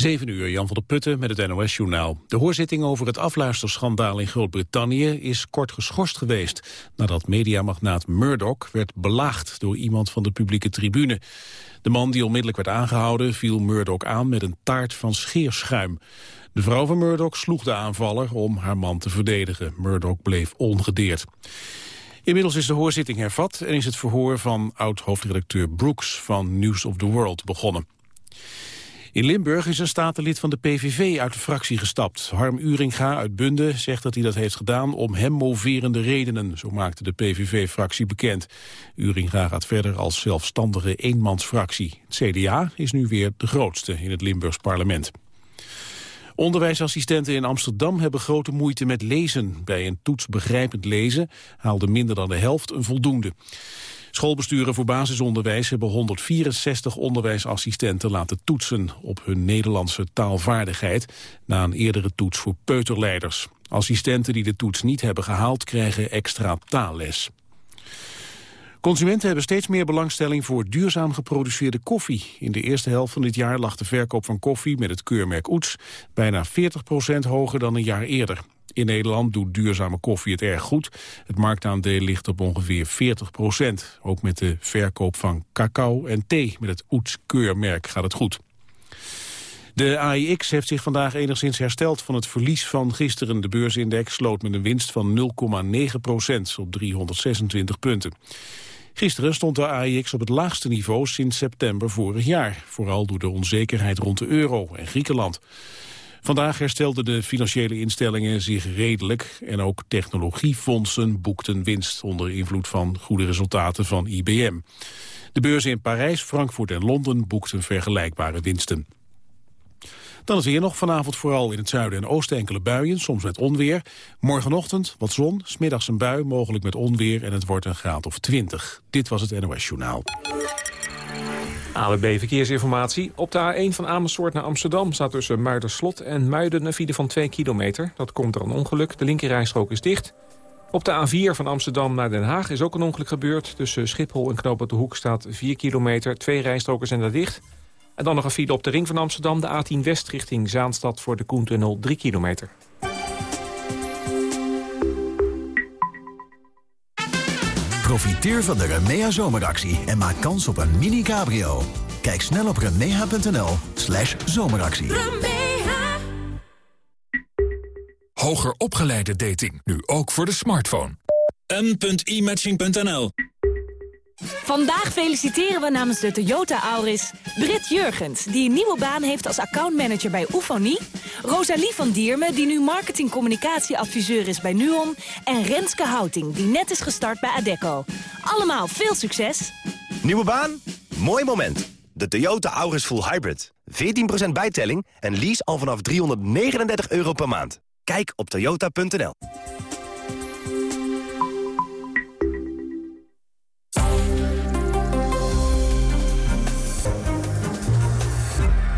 7 uur, Jan van der Putten met het NOS-journaal. De hoorzitting over het afluisterschandaal in Groot-Brittannië is kort geschorst geweest... nadat mediamagnaat Murdoch werd belaagd door iemand van de publieke tribune. De man die onmiddellijk werd aangehouden viel Murdoch aan met een taart van scheerschuim. De vrouw van Murdoch sloeg de aanvaller om haar man te verdedigen. Murdoch bleef ongedeerd. Inmiddels is de hoorzitting hervat en is het verhoor van oud-hoofdredacteur Brooks van News of the World begonnen. In Limburg is een statenlid van de PVV uit de fractie gestapt. Harm Uringa uit Bunde zegt dat hij dat heeft gedaan om hem moverende redenen. Zo maakte de PVV-fractie bekend. Uringa gaat verder als zelfstandige eenmansfractie. Het CDA is nu weer de grootste in het Limburgs parlement. Onderwijsassistenten in Amsterdam hebben grote moeite met lezen. Bij een toets begrijpend lezen haalde minder dan de helft een voldoende. Schoolbesturen voor basisonderwijs hebben 164 onderwijsassistenten laten toetsen op hun Nederlandse taalvaardigheid na een eerdere toets voor peuterleiders. Assistenten die de toets niet hebben gehaald krijgen extra taalles. Consumenten hebben steeds meer belangstelling voor duurzaam geproduceerde koffie. In de eerste helft van dit jaar lag de verkoop van koffie met het keurmerk Oets bijna 40% hoger dan een jaar eerder. In Nederland doet duurzame koffie het erg goed. Het marktaandeel ligt op ongeveer 40 procent. Ook met de verkoop van cacao en thee met het Oets-keurmerk gaat het goed. De AIX heeft zich vandaag enigszins hersteld van het verlies van gisteren. De beursindex sloot met een winst van 0,9 procent op 326 punten. Gisteren stond de AIX op het laagste niveau sinds september vorig jaar. Vooral door de onzekerheid rond de euro en Griekenland. Vandaag herstelden de financiële instellingen zich redelijk... en ook technologiefondsen boekten winst onder invloed van goede resultaten van IBM. De beurzen in Parijs, Frankfurt en Londen boekten vergelijkbare winsten. Dan is weer nog vanavond vooral in het zuiden en oosten enkele buien, soms met onweer. Morgenochtend wat zon, smiddags een bui, mogelijk met onweer en het wordt een graad of 20. Dit was het NOS Journaal. AWB Verkeersinformatie. Op de A1 van Amersfoort naar Amsterdam staat tussen Muiderslot en Muiden een file van 2 kilometer. Dat komt door een ongeluk. De linkerrijstrook is dicht. Op de A4 van Amsterdam naar Den Haag is ook een ongeluk gebeurd. Tussen Schiphol en Knoop de Hoek staat 4 kilometer. Twee rijstroken zijn daar dicht. En dan nog een file op de ring van Amsterdam, de A10 West richting Zaanstad voor de Koentunnel 3 kilometer. Profiteer van de Remea zomeractie en maak kans op een mini-cabrio. Kijk snel op remea.nl slash zomeractie. Hoger opgeleide dating, nu ook voor de smartphone. m.imatching.nl Vandaag feliciteren we namens de Toyota Auris Brit Jurgens... die een nieuwe baan heeft als accountmanager bij Oefoni... Rosalie van Dierme, die nu marketing-communicatieadviseur is bij NUON... en Renske Houting, die net is gestart bij Adecco. Allemaal veel succes! Nieuwe baan? Mooi moment. De Toyota Auris Full Hybrid. 14% bijtelling en lease al vanaf 339 euro per maand. Kijk op toyota.nl.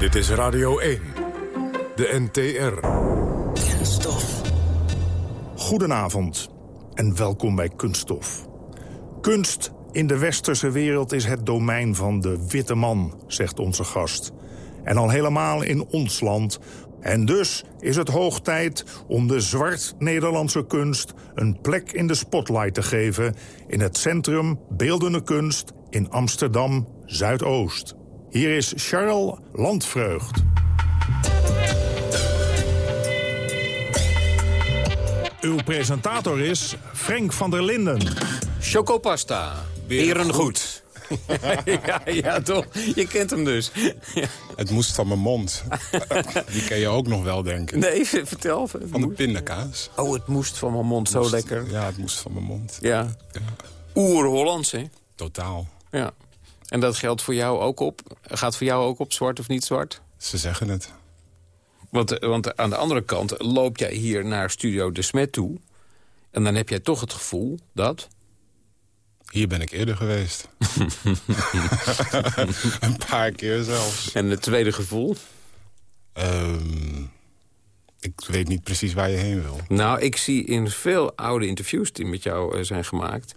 Dit is Radio 1. De NTR. Kunststof. Goedenavond en welkom bij Kunststof. Kunst in de westerse wereld is het domein van de witte man, zegt onze gast. En al helemaal in ons land. En dus is het hoog tijd om de zwart-Nederlandse kunst... een plek in de spotlight te geven... in het Centrum Beeldende Kunst in Amsterdam-Zuidoost. Hier is Charles Landvreugd. Uw presentator is Frank van der Linden. Chocopasta. Berengoed. ja, ja, toch. Je kent hem dus. Het moest van mijn mond. Die ken je ook nog wel, denk ik. Nee, vertel. Van de pindakaas. Oh, het moest van mijn mond, zo lekker. Ja, het moest van mijn mond. Ja. ja. Oer-Hollands, hè? Totaal. Ja. En dat geldt voor jou ook op? Gaat voor jou ook op zwart of niet zwart? Ze zeggen het. Want, want aan de andere kant loop jij hier naar Studio De Smet toe... en dan heb jij toch het gevoel dat... Hier ben ik eerder geweest. een paar keer zelfs. En het tweede gevoel? Um, ik weet niet precies waar je heen wil. Nou, ik zie in veel oude interviews die met jou uh, zijn gemaakt...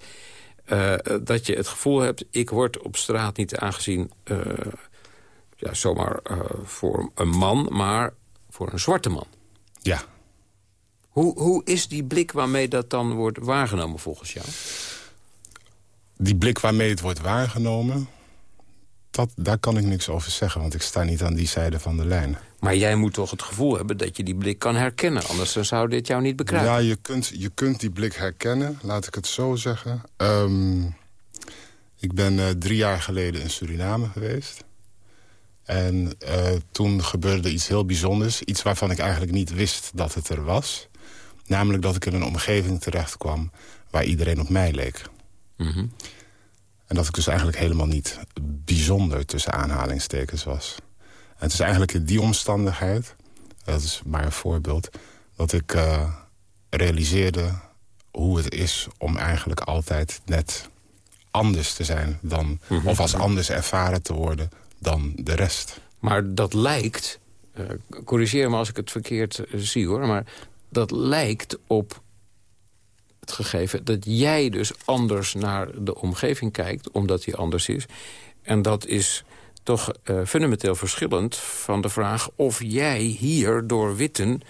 Uh, dat je het gevoel hebt, ik word op straat niet aangezien... Uh, ja, zomaar eh, voor een man, maar voor een zwarte man. Ja. Hoe, hoe is die blik waarmee dat dan wordt waargenomen volgens jou? Die blik waarmee het wordt waargenomen... Dat, daar kan ik niks over zeggen, want ik sta niet aan die zijde van de lijn. Maar jij moet toch het gevoel hebben dat je die blik kan herkennen. Anders zou dit jou niet bekruipen. Ja, je kunt, je kunt die blik herkennen, laat ik het zo zeggen. Ehm, ik ben eh, drie jaar geleden in Suriname geweest. En eh, toen gebeurde iets heel bijzonders. Iets waarvan ik eigenlijk niet wist dat het er was. Namelijk dat ik in een omgeving terecht kwam waar iedereen op mij leek. Mhm. En dat ik dus eigenlijk helemaal niet bijzonder tussen aanhalingstekens was. Het is eigenlijk in die omstandigheid, dat is maar een voorbeeld... dat ik eh, realiseerde hoe het is om eigenlijk altijd net anders te zijn... Dan, Mhm. of als anders ervaren te worden dan de rest. Maar dat lijkt, eh, corrigeer me als ik het verkeerd eh, zie hoor... maar dat lijkt op het gegeven dat jij dus anders naar de omgeving kijkt... omdat die anders is. En dat is toch eh, fundamenteel verschillend van de vraag... of jij hier door witten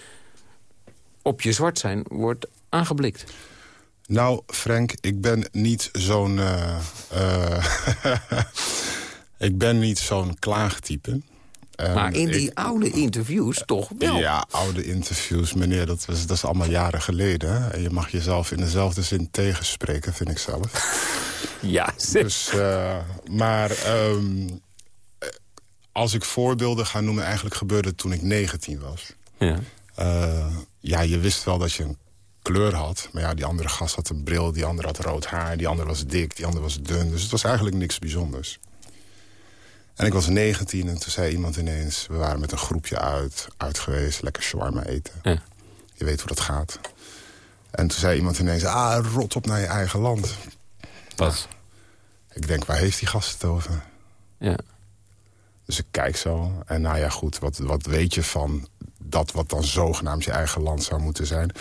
op je zwart zijn wordt aangeblikt. Nou, Frank, ik ben niet zo'n... eh, eh, ik ben niet zo'n klaagtype. Maar in die ik- oude interviews toch wel. Ja, oude interviews, meneer, dat, was, dat is allemaal jaren geleden. En je mag jezelf in dezelfde zin tegenspreken, vind ik zelf. Ja, dus, eh, maar ehm, eh, als ik voorbeelden ga noemen... eigenlijk gebeurde het toen ik 19 was. Ja. Eh, ja, je wist wel dat je een kleur had. Maar ja, die andere gast had een bril, die andere had rood haar... die andere was dik, die andere was dun. Dus het was eigenlijk niks bijzonders. En ik was 19 en toen zei iemand ineens... we waren met een groepje uit, uit geweest, lekker shawarma eten. Ja. Je weet hoe dat gaat. En toen zei iemand ineens... ah, rot op naar je eigen land. Wat? Ik denk, waar heeft die gast het over? Ja. Dus ik kijk zo. En nou ja, goed, wat, wat weet je van dat wat dan zogenaamd je eigen land zou moeten zijn?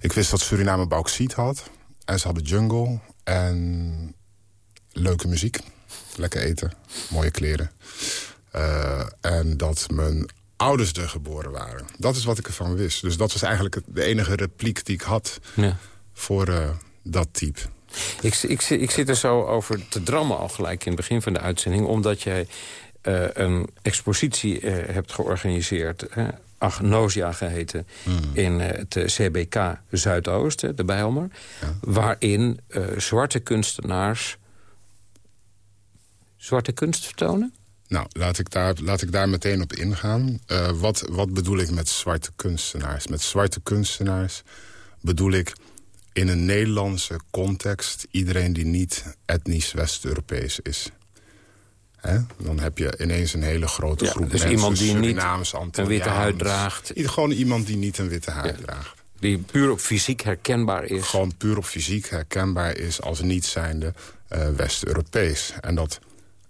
Ik wist dat Suriname bauxiet had. En ze hadden jungle. En leuke muziek. Lekker eten. Mooie kleren. Eh, en dat mijn ouders er geboren waren. Dat is wat ik ervan wist. Dus dat was eigenlijk de enige repliek die ik had Ja. voor eh, dat type. Ik, ik, ik zit er zo over te drammen al gelijk in het begin van de uitzending... omdat jij eh, een expositie eh, hebt georganiseerd... Agnosia geheten, in eh, het CBK Zuidoost, hè, de Bijlmer... waarin eh, zwarte kunstenaars zwarte kunst vertonen? Nou, laat ik daar, laat ik daar meteen op ingaan. Wat, wat bedoel ik met zwarte kunstenaars? Met zwarte kunstenaars bedoel ik in een Nederlandse context... iedereen die niet etnisch West-Europees is. Dan heb je ineens een hele grote Ja, groep dus mensen. iemand die niet een witte huid draagt. Gewoon iemand die niet een witte huid draagt. Die puur op fysiek herkenbaar is. Gewoon puur op fysiek herkenbaar is als niet zijnde eh, West-Europees. En dat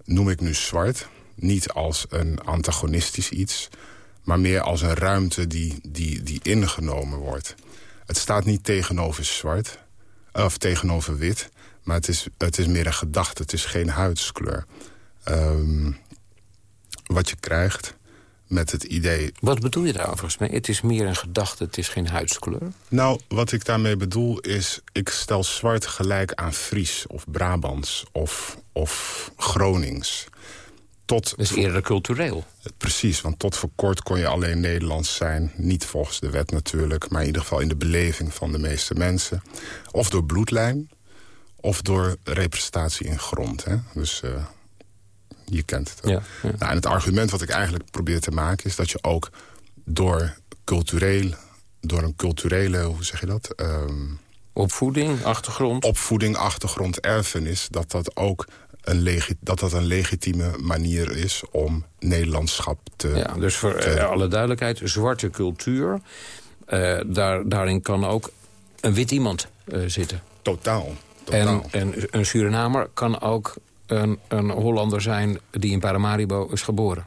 noem ik nu zwart. Niet als een antagonistisch iets, maar meer als een ruimte die, die, die ingenomen wordt. Het staat niet tegenover zwart, of tegenover wit, maar het is, het is meer een gedachte. Het is geen huidskleur. Ehm, wat je krijgt met het idee... Wat bedoel je daar overigens mee? Het is meer een gedachte, het is geen huidskleur. Nou, wat ik daarmee bedoel is... ik stel zwart gelijk aan Fries of Brabants of, of Gronings. Tot Dat is eerder cultureel. Precies, want tot voor kort kon je alleen Nederlands zijn. Niet volgens de wet natuurlijk, maar in ieder geval in de beleving van de meeste mensen. Of door bloedlijn, of door representatie in grond. Hè? Dus eh, je kent het. Ja, ja. Nou, en het argument wat ik eigenlijk probeer te maken... is dat je ook door cultureel, door een culturele, hoe zeg je dat... Ehm, Opvoeding, achtergrond. opvoeding, achtergrond, erfenis... dat dat ook een, legi dat dat een legitieme manier is om Nederlandschap te... Ja, dus voor te- eh, alle duidelijkheid, zwarte cultuur. eh, daar, daarin kan ook een wit iemand eh, zitten. Totaal. En, totaal. en een Surinamer kan ook een, een Hollander zijn die in Paramaribo is geboren.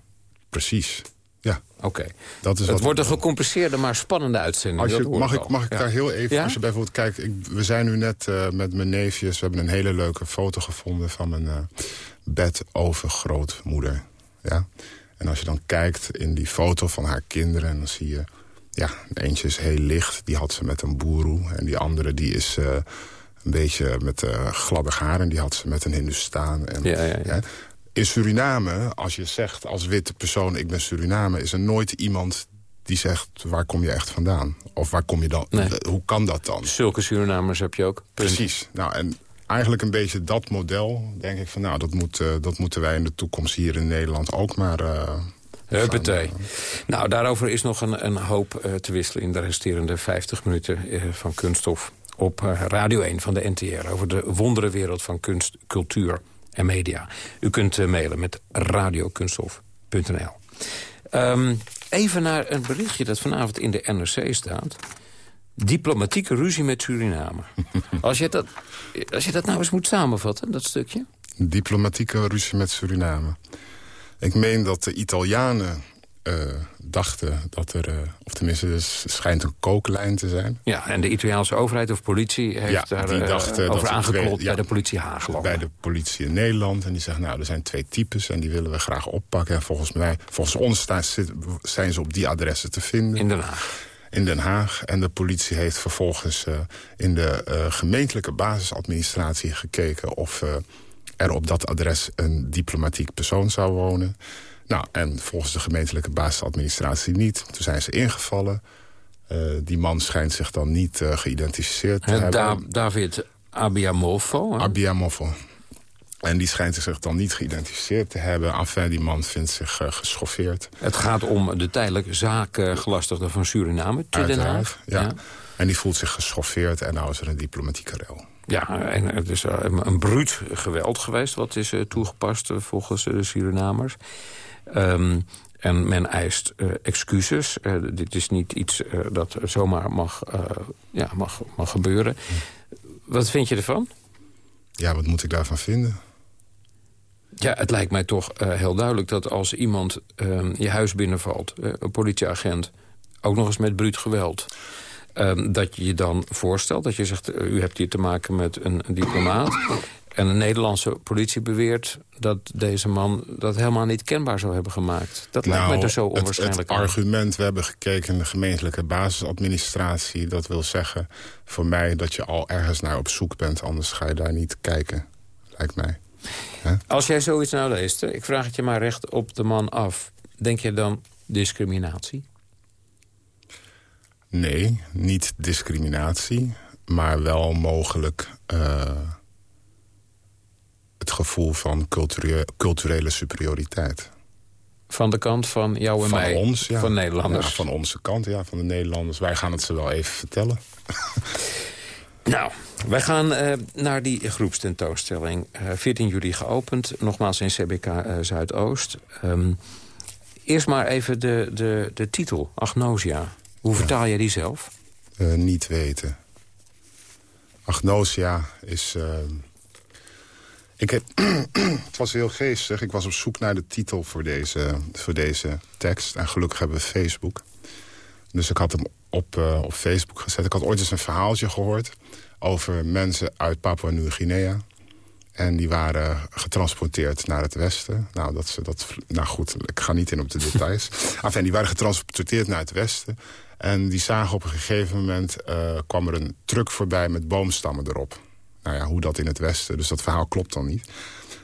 Precies. Ja, Oké. dat is Het wordt een gecompliceerde, maar spannende uitzending. Als je, dat hoor mag ik mag ik Ja. daar heel even, Ja? als je bijvoorbeeld kijkt... Ik, we zijn nu net eh, met mijn neefjes, we hebben een hele leuke foto gevonden... van mijn eh, bed over grootmoeder. Ja? En als je dan kijkt in die foto van haar kinderen... en dan zie je, ja, eentje is heel licht. Die had ze met een boeroe. En die andere die is... Uh, een beetje met uh, gladde haar en die had ze met een Hindustaan. En, ja, ja, ja. In Suriname, als je zegt als witte persoon... ik ben Suriname, is er nooit iemand die zegt... waar kom je echt vandaan? Of waar kom je dan? Nee. Hoe kan dat dan? Zulke Surinamers heb je ook. Punt. Precies. Nou, en eigenlijk een beetje dat model, denk ik van... nou, dat, moet, uh, dat moeten wij in de toekomst hier in Nederland ook maar... Uh, Huppatee. Nou, daarover is nog een, een hoop uh, te wisselen... in de resterende 50 minuten van Kunststof op Radio 1 van de NTR... over de wonderenwereld van kunst, cultuur en media. U kunt mailen met radiokunststof.nl. Um, even naar een berichtje dat vanavond in de NRC staat. Diplomatieke ruzie met Suriname. als, je dat, als je dat nou eens moet samenvatten, dat stukje. Diplomatieke ruzie met Suriname. Ik meen dat de Italianen uh, dachten dat er... Uh, of tenminste, er schijnt een kooklijn te zijn. Ja, en de Italiaanse overheid of politie heeft ja, daar die dachten over aangeklopt ja, bij de politie Haagland. Bij de politie in Nederland. En die zeggen, nou, er zijn twee types en die willen we graag oppakken. En volgens mij, volgens ons zijn ze op die adressen te vinden. In Den Haag. In Den Haag. En de politie heeft vervolgens in de gemeentelijke basisadministratie gekeken... of er op dat adres een diplomatiek persoon zou wonen... Nou, en volgens de gemeentelijke basisadministratie niet. Toen zijn ze ingevallen. Uh, die man schijnt zich dan niet uh, geïdentificeerd te He, hebben. Da David Abiamofo. Hè? Abiamofo. En die schijnt zich dan niet geïdentificeerd te hebben. Enfin, die man vindt zich uh, geschoffeerd. Het gaat om de tijdelijk zaakgelastigde van Suriname, te Den Haag. Ja. ja. En die voelt zich geschoffeerd en nou is er een diplomatieke rel. Ja, en het is een, een bruut geweld geweest... wat is toegepast volgens de Surinamers. Um, en men eist uh, excuses. Uh, dit is niet iets uh, dat zomaar mag, ja, mag, mag gebeuren. Wat vind je ervan? Ja, wat moet ik daarvan vinden? Ja, het lijkt mij toch heel duidelijk dat als iemand ehm, je huis binnenvalt... een politieagent, ook nog eens met bruut geweld... Um, dat je je dan voorstelt, dat je zegt... u hebt hier te maken met een, een diplomaat... En de Nederlandse politie beweert dat deze man dat helemaal niet kenbaar zou hebben gemaakt. Dat nou, lijkt mij dus zo onwaarschijnlijk. Het, het argument, we hebben gekeken in de gemeentelijke basisadministratie. Dat wil zeggen voor mij dat je al ergens naar op zoek bent. Anders ga je daar niet kijken, lijkt mij. He? Als jij zoiets nou leest, ik vraag het je maar recht op de man af. Denk je dan discriminatie? Nee, niet discriminatie. Maar wel mogelijk... Uh, het gevoel van culturele, culturele superioriteit. Van de kant van jou en van mij? Ons, ja. Van Nederlanders? Ja, van onze kant, ja, van de Nederlanders. Wij gaan het ze wel even vertellen. nou, wij gaan uh, naar die groepstentoonstelling. Uh, 14 juli geopend, nogmaals in CBK uh, Zuidoost. Um, eerst maar even de, de, de titel, Agnosia. Hoe ja. vertaal jij die zelf? Niet weten. Agnosia is... Ik heb, het was heel geestig. Ik was op zoek naar de titel voor deze, voor deze tekst. En gelukkig hebben we Facebook. Dus ik had hem op, uh, op Facebook gezet. Ik had ooit eens een verhaaltje gehoord... over mensen uit Papua-Nieuw-Guinea. En die waren getransporteerd naar het westen. Nou, dat ze dat, nou goed, ik ga niet in op de details. enfin, die waren getransporteerd naar het westen. En die zagen op een gegeven moment... Uh, kwam er een truck voorbij met boomstammen erop. Nou ja, hoe dat in het Westen. Dus dat verhaal klopt dan niet.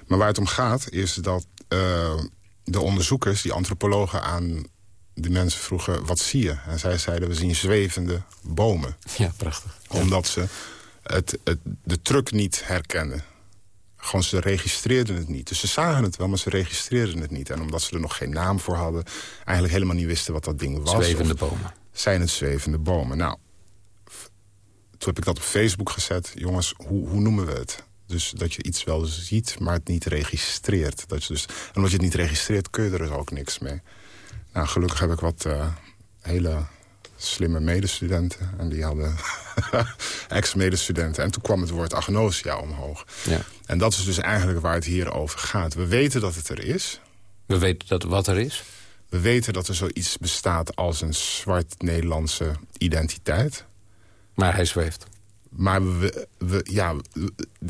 Maar waar het om gaat is dat uh, de onderzoekers, die antropologen aan de mensen vroegen... wat zie je? En zij zeiden, we zien zwevende bomen. Ja, prachtig. Omdat ze het, het, de truck niet herkennen. Gewoon, ze registreerden het niet. Dus ze zagen het wel, maar ze registreerden het niet. En omdat ze er nog geen naam voor hadden... eigenlijk helemaal niet wisten wat dat ding was. Zwevende bomen. Zijn het zwevende bomen? Nou, heb ik dat op Facebook gezet. Jongens, hoe, hoe noemen we het? Dus dat je iets wel ziet, maar het niet registreert. Dat je dus, en omdat je het niet registreert, kun je er dus ook niks mee. Nou, gelukkig heb ik wat uh, hele slimme medestudenten. En die hadden ex-medestudenten. En toen kwam het woord agnosia omhoog. Ja. En dat is dus eigenlijk waar het hier over gaat. We weten dat het er is. We weten dat wat er is. We weten dat er zoiets bestaat als een zwart-Nederlandse identiteit. Maar hij zweeft. Maar we, we, ja,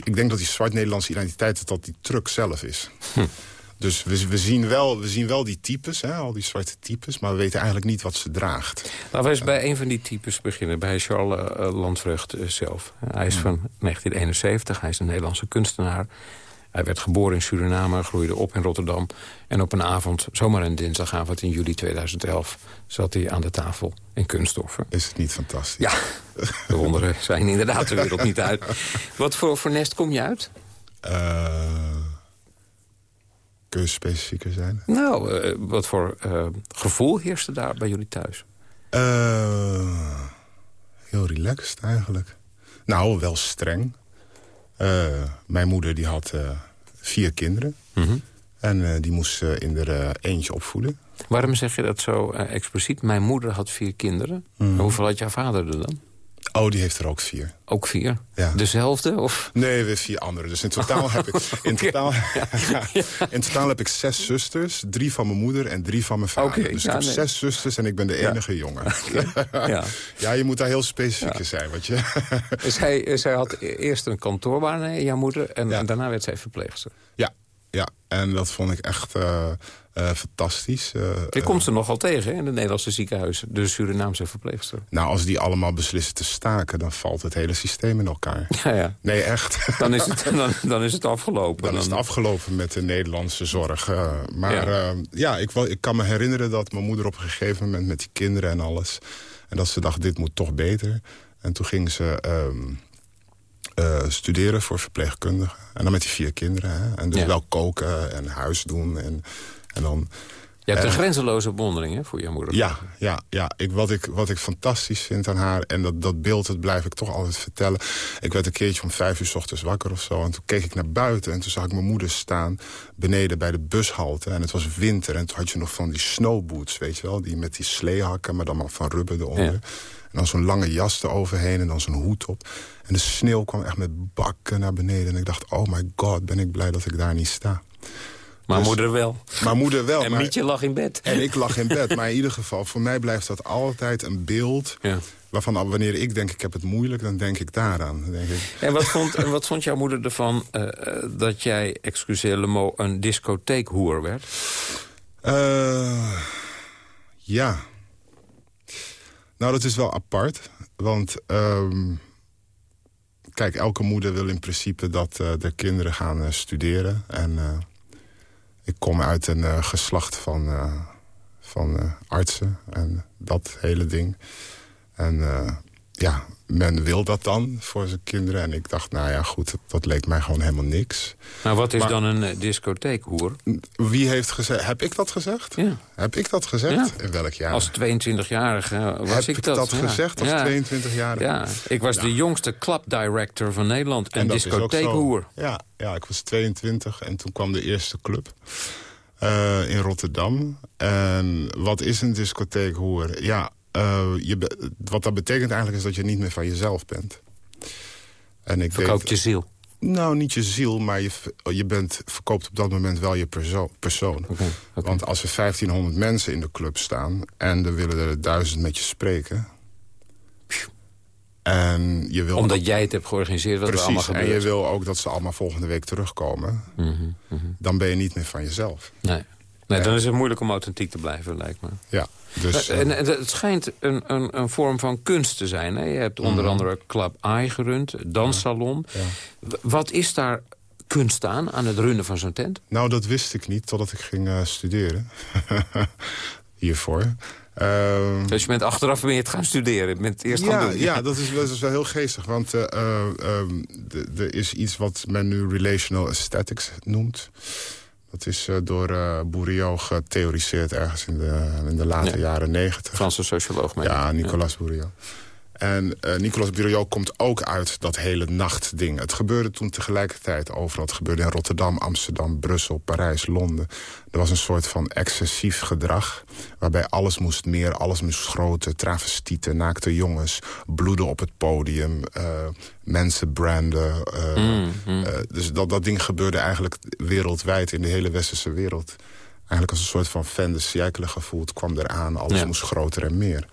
ik denk dat die zwart-Nederlandse identiteit... dat die truck zelf is. Hm. Dus we, we, zien wel, we zien wel die types, hè, al die zwarte types... maar we weten eigenlijk niet wat ze draagt. Laten we eens bij een van die types beginnen. Bij Charles uh, Landvrucht uh, zelf. Hij is van 1971, hij is een Nederlandse kunstenaar. Hij werd geboren in Suriname, groeide op in Rotterdam. En op een avond, zomaar een dinsdagavond in juli 2011... zat hij aan de tafel in kunststoffen. Is het niet fantastisch? Ja, de wonderen zijn inderdaad de wereld niet uit. Wat voor, voor nest kom je uit? Uh, kun je specifieker zijn? Nou, uh, wat voor uh, gevoel heerste daar bij jullie thuis? heel relaxed eigenlijk. Nou, wel streng. Uh, mijn moeder die had uh, vier kinderen. Mm -hmm. En uh, die moest in er eentje opvoeden. Waarom zeg je dat zo expliciet? Mijn moeder had vier kinderen. Mhm. Hoeveel had jouw vader er dan? Oh, die heeft er ook vier. Ook vier? Ja. Dezelfde? Of? Nee, weer vier andere. Dus in totaal, heb ik, in, totaal, in totaal heb ik zes zusters. Drie van mijn moeder en drie van mijn vader. Okay, dus ja, ik heb nee. zes zusters en ik ben de enige jongen. ja. ja, je moet daar heel specifiek in zijn. Wat je... hij, zij had eerst een kantoorbaan, hè, jouw moeder. En, en daarna werd zij verpleegster. Ja, ja, en dat vond ik echt uh, uh, fantastisch. Uh, Je komt ze nogal tegen hè, in het Nederlandse ziekenhuis. De Surinaamse verpleegster. Nou, als die allemaal beslissen te staken... dan valt het hele systeem in elkaar. Ja, ja. Nee, echt. Dan is het, dan, dan is het afgelopen. Dan, dan is het afgelopen met de Nederlandse zorg. maar ja, ja ik, ik kan me herinneren dat mijn moeder op een gegeven moment... met die kinderen en alles... en dat ze dacht, dit moet toch beter. En toen ging ze... Um, uh, studeren voor verpleegkundige. En dan met die vier kinderen. Hè? En dus Ja. wel koken en huis doen. En, en dan... Je hebt een en- grenzeloze bewondering hè, voor jouw moeder. Ja, ja, ja. Ik, wat, ik, wat ik fantastisch vind aan haar... en dat, dat beeld, dat blijf ik toch altijd vertellen. Ik werd een keertje om vijf uur s ochtends wakker of zo... en toen keek ik naar buiten en toen zag ik mijn moeder staan... beneden bij de bushalte en het was winter... en toen had je nog van die snowboots, weet je wel... die met die sleehakken, maar dan maar van rubber eronder. Ja. En dan zo'n lange jas eroverheen en dan zo'n hoed op. En de sneeuw kwam echt met bakken naar beneden. En ik dacht, oh my god, ben ik blij dat ik daar niet sta. Maar Dus- moeder wel. Maar moeder wel. En maar- Mietje lag in bed. en ik lag in bed. Maar in ieder geval, voor mij blijft dat altijd een beeld... Ja. waarvan wanneer ik denk ik heb het moeilijk, dan denk ik daaraan. Denk ik, En wat vond, en wat vond jouw moeder ervan eh, eh, dat jij, excuseer le mot, een discotheekhoer werd? eh, ja. Nou, dat is wel apart. Want, ehm, kijk, elke moeder wil in principe dat de kinderen gaan studeren. En ik kom uit een eh, geslacht van, eh, van eh, artsen en dat hele ding. En ja, men wil dat dan voor zijn kinderen. En ik dacht, nou ja, goed, dat leek mij gewoon helemaal niks. Nou, wat is Maar- dan een eh, discotheekhoer? Wie heeft gezegd, heb ik dat gezegd? Ja. Heb ik dat gezegd? Ja. In welk jaar? Als 22-jarige was heb ik ik dat. dat, ja. gezegd als ja. 22-jarige? Ja, ik was de jongste clubdirector van Nederland. Ook discotheekhoer. Ja, ja, ik was 22 en toen kwam de eerste club eh, in Rotterdam. En wat is een discotheekhoer? Ja, eh, je wat dat betekent eigenlijk is dat je niet meer van jezelf bent. En ik Verkoopt je ziel. Nou, niet je ziel, maar je, v- je bent, verkoopt op dat moment wel je perso persoon. Want als er 1500 mensen in de club staan... en er willen er duizend met je spreken... en je wil Omdat jij het hebt georganiseerd wat er allemaal Precies, en je gebeurt. wil ook dat ze allemaal volgende week terugkomen. Mhm, mhm. Dan ben je niet meer van jezelf. Nee. Nee, dan is het moeilijk om authentiek te blijven, lijkt me. Ja, dus... en, en het schijnt een, een, een vorm van kunst te zijn. Hè? Je hebt onder Mhm. andere Club AI gerund, danssalon. Wat is daar kunst aan, aan het runnen van zo'n tent? Nou, dat wist ik niet totdat ik ging eh, studeren. Hiervoor. Ehm, Dus je bent achteraf ben je het gaan studeren. Het eerst gaan ja, doen. ja dat, is, dat is wel heel geestig. Want eh, eh, ehm, de- er is iets wat men nu relational aesthetics noemt. Dat is eh, door eh Bourriot getheoriseerd ergens in de, in de late Ja. jaren negentig. Franse socioloog. Ja. Nicolas Bourriot. En eh, Nicolas Bourriot komt ook uit dat hele nachtding. Het gebeurde toen tegelijkertijd overal. Het gebeurde in Rotterdam, Amsterdam, Brussel, Parijs, Londen. Er was een soort van excessief gedrag... waarbij alles moest meer, alles moest groter. Travestieten, naakte jongens, bloeden op het podium... eh, mensen branden. eh, Mm, mm. dus dat, dat ding gebeurde eigenlijk wereldwijd in de hele westerse wereld. Eigenlijk als een soort van fan de gevoeld kwam eraan. Alles Ja. moest groter en meer.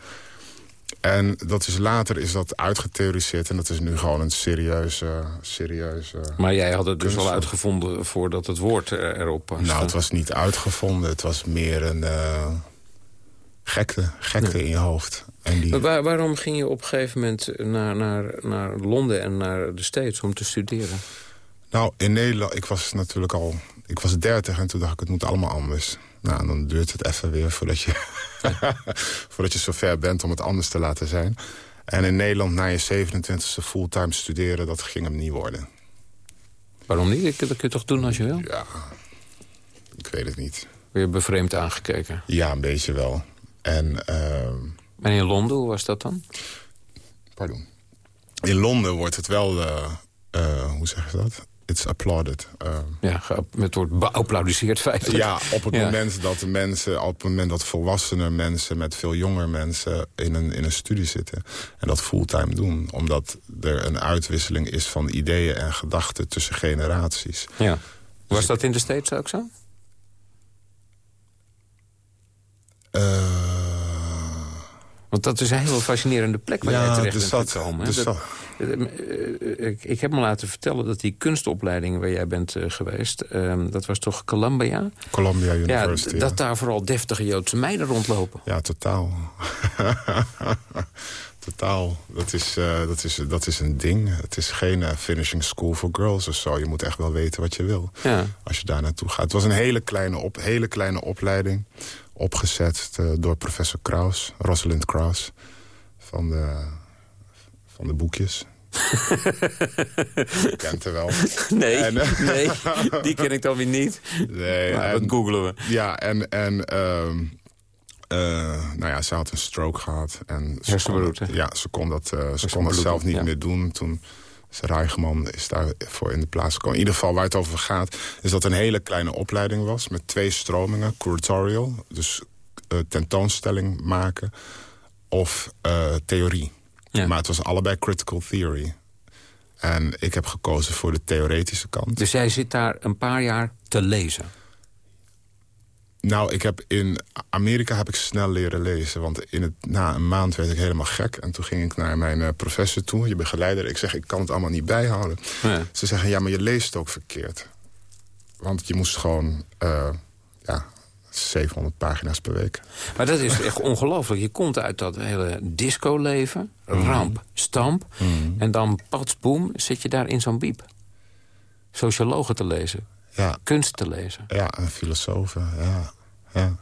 En dat is later is dat uitgetheoriseerd en dat is nu gewoon een serieuze... serieuze maar jij had het dus al uitgevonden voordat het woord eh, erop was. Nou, het was niet uitgevonden. Het was meer een eh, gekte, gekte in je hoofd. En die, Maar waar- waarom ging je op een gegeven moment naar, naar, naar Londen en naar de States om te studeren? Nou, in Nederland, ik was natuurlijk al... Ik was 30 en toen dacht ik, het moet allemaal anders. Nou, dan duurt het even weer voordat je, voordat je zover bent om het anders te laten zijn. En in Nederland na je 27e fulltime studeren, dat ging hem niet worden. Waarom niet? Dat kun je toch doen als je wil? Ja, ik weet het niet. Weer bevreemd aangekeken. Ja, een beetje wel. En, ehm, En in Londen, hoe was dat dan? pardon. In Londen wordt het wel, eh, eh, hoe zeg je dat? It's applauded. Ehm, Ja, het wordt beapplaudisseerd feitelijk. Ja, op het Ja. moment dat mensen, op het moment dat volwassene mensen met veel jonger mensen in een, in een studie zitten en dat fulltime doen, omdat er een uitwisseling is van ideeën en gedachten tussen generaties. Ja. Was dat in de States ook zo? Eh, Want dat is een heel fascinerende plek waar Ja, jij terecht er bent gekomen. Dat- eh, ik, ik heb me laten vertellen dat die kunstopleidingen waar jij bent eh, geweest... ehm, dat was toch Columbia? Columbia Ja, University. d- dat daar vooral deftige Joodse meiden rondlopen. Ja, totaal. totaal. Dat is, dat, is, dat is een ding. Het is geen finishing school for girls of zo. Je moet echt wel weten wat je wil. Ja. Als je daar naartoe gaat. Het was een hele kleine, op, hele kleine opleiding. Opgezet eh, door professor Kraus. Rosalind Kraus. Van de, van de boekjes. Je kent haar wel. Nee, En, eh, nee, die ken ik dan weer niet. Nee, Maar en- dat googelen we. Ja, en, en ehm, eh, nou ja, ze had een stroke gehad. En ze kon, ja, ze kon dat, ze kon dat zelf niet ja. meer doen. Toen Rijgeman is daarvoor in de plaats gekomen. In ieder geval waar het over gaat, is dat een hele kleine opleiding was... met twee stromingen, curatorial, dus eh, tentoonstelling maken... of eh, theorie. Ja. Maar het was allebei critical theory. En ik heb gekozen voor de theoretische kant. Dus jij zit daar een paar jaar te lezen. Nou, ik heb in Amerika heb ik snel leren lezen. Want in het, na een maand werd ik helemaal gek. En toen ging ik naar mijn eh, professor toe, je begeleider. Ik zeg, ik kan het allemaal niet bijhouden. Ja. Ze zeggen, ja, maar je leest ook verkeerd. Want je moest gewoon, eh, ja, 700 pagina's per week. Maar dat is echt ongelooflijk. Je komt uit dat hele disco-leven. Ramp, stamp. En dan pats, boem, zit je daar in zo'n biep. Sociologen te lezen. Ja, Kunst te lezen. ja een filosoof, ja. Ja,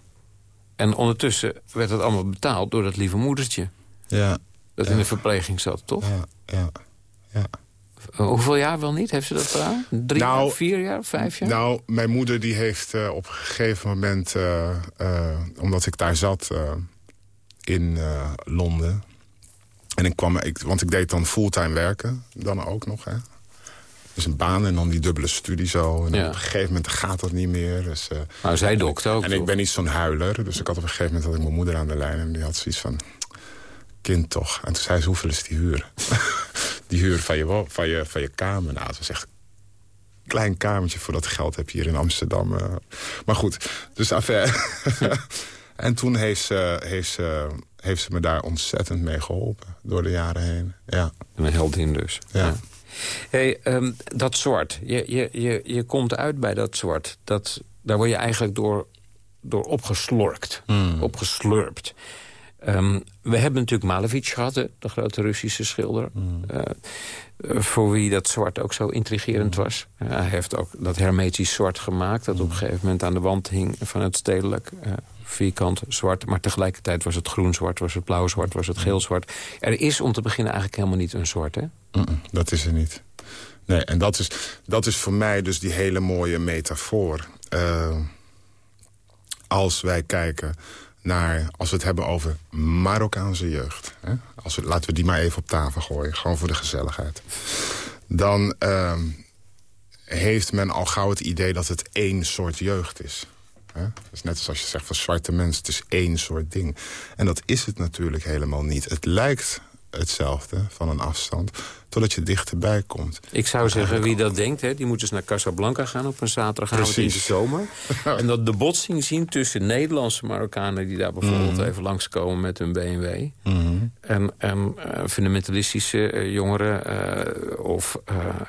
En ondertussen werd het allemaal betaald door dat lieve moedertje. ja, Dat in de verpleging zat, toch? ja, ja. ja. Hoeveel jaar wel niet heeft ze dat gedaan? Drie Nou, jaar, vier jaar, vijf jaar? Nou, mijn moeder die heeft eh, op een gegeven moment... eh, eh, omdat ik daar zat in Londen... en ik kwam, ik, want ik deed dan fulltime werken, dan ook nog, hè. Dus een baan en dan die dubbele studie zo. En Ja. op een gegeven moment gaat dat niet meer. Dus, eh, nou, zij dokter ook, en ik ben niet zo'n huiler. Dus ik had op een gegeven moment had ik mijn moeder aan de lijn... en die had zoiets van, kind toch. En toen zei ze, hoeveel is die huur? die huur van je, van je, van je kamer. Nou, het was echt een klein kamertje voor dat geld heb je hier in Amsterdam. eh. Maar goed, dus affaire. en toen heeft ze, heeft, ze, heeft ze me daar ontzettend mee geholpen. Door de jaren heen, ja. Een heldin dus. Ja. Hey, ehm, dat zwart. Je, je, je, je komt uit bij dat zwart. Dat, daar word je eigenlijk door, door opgeslorkt. Hmm. Opgeslurpt. Ehm, we hebben natuurlijk Malevich gehad, de grote Russische schilder. Hmm. Eh, eh, voor wie dat zwart ook zo intrigerend Hmm. was. Ja, hij heeft ook dat hermetisch zwart gemaakt... dat op een gegeven moment aan de wand hing van het stedelijk. eh, vierkant zwart, maar tegelijkertijd was het groen-zwart... was het blauw-zwart, was het geel-zwart. Er is om te beginnen eigenlijk helemaal niet een zwart, hè? Dat is er niet. Nee, en dat is, dat is voor mij dus die hele mooie metafoor. Eh, als wij kijken naar, als we het hebben over Marokkaanse jeugd. Hè? Als we, laten we die maar even op tafel gooien, gewoon voor de gezelligheid. Dan ehm, heeft men al gauw het idee dat het één soort jeugd is. Hè? Dat is net als je zegt van zwarte mensen, het is één soort ding. En dat is het natuurlijk helemaal niet. Het lijkt hetzelfde van een afstand. Totdat je dichterbij komt. Ik zou zeggen, wie dat denkt, hè, die moet dus naar Casablanca gaan op een zaterdagavond in de zomer. en dat de botsing zien tussen Nederlandse Marokkanen... die daar bijvoorbeeld Mhm. even langskomen met hun BMW. En, en eh, fundamentalistische eh, jongeren eh, of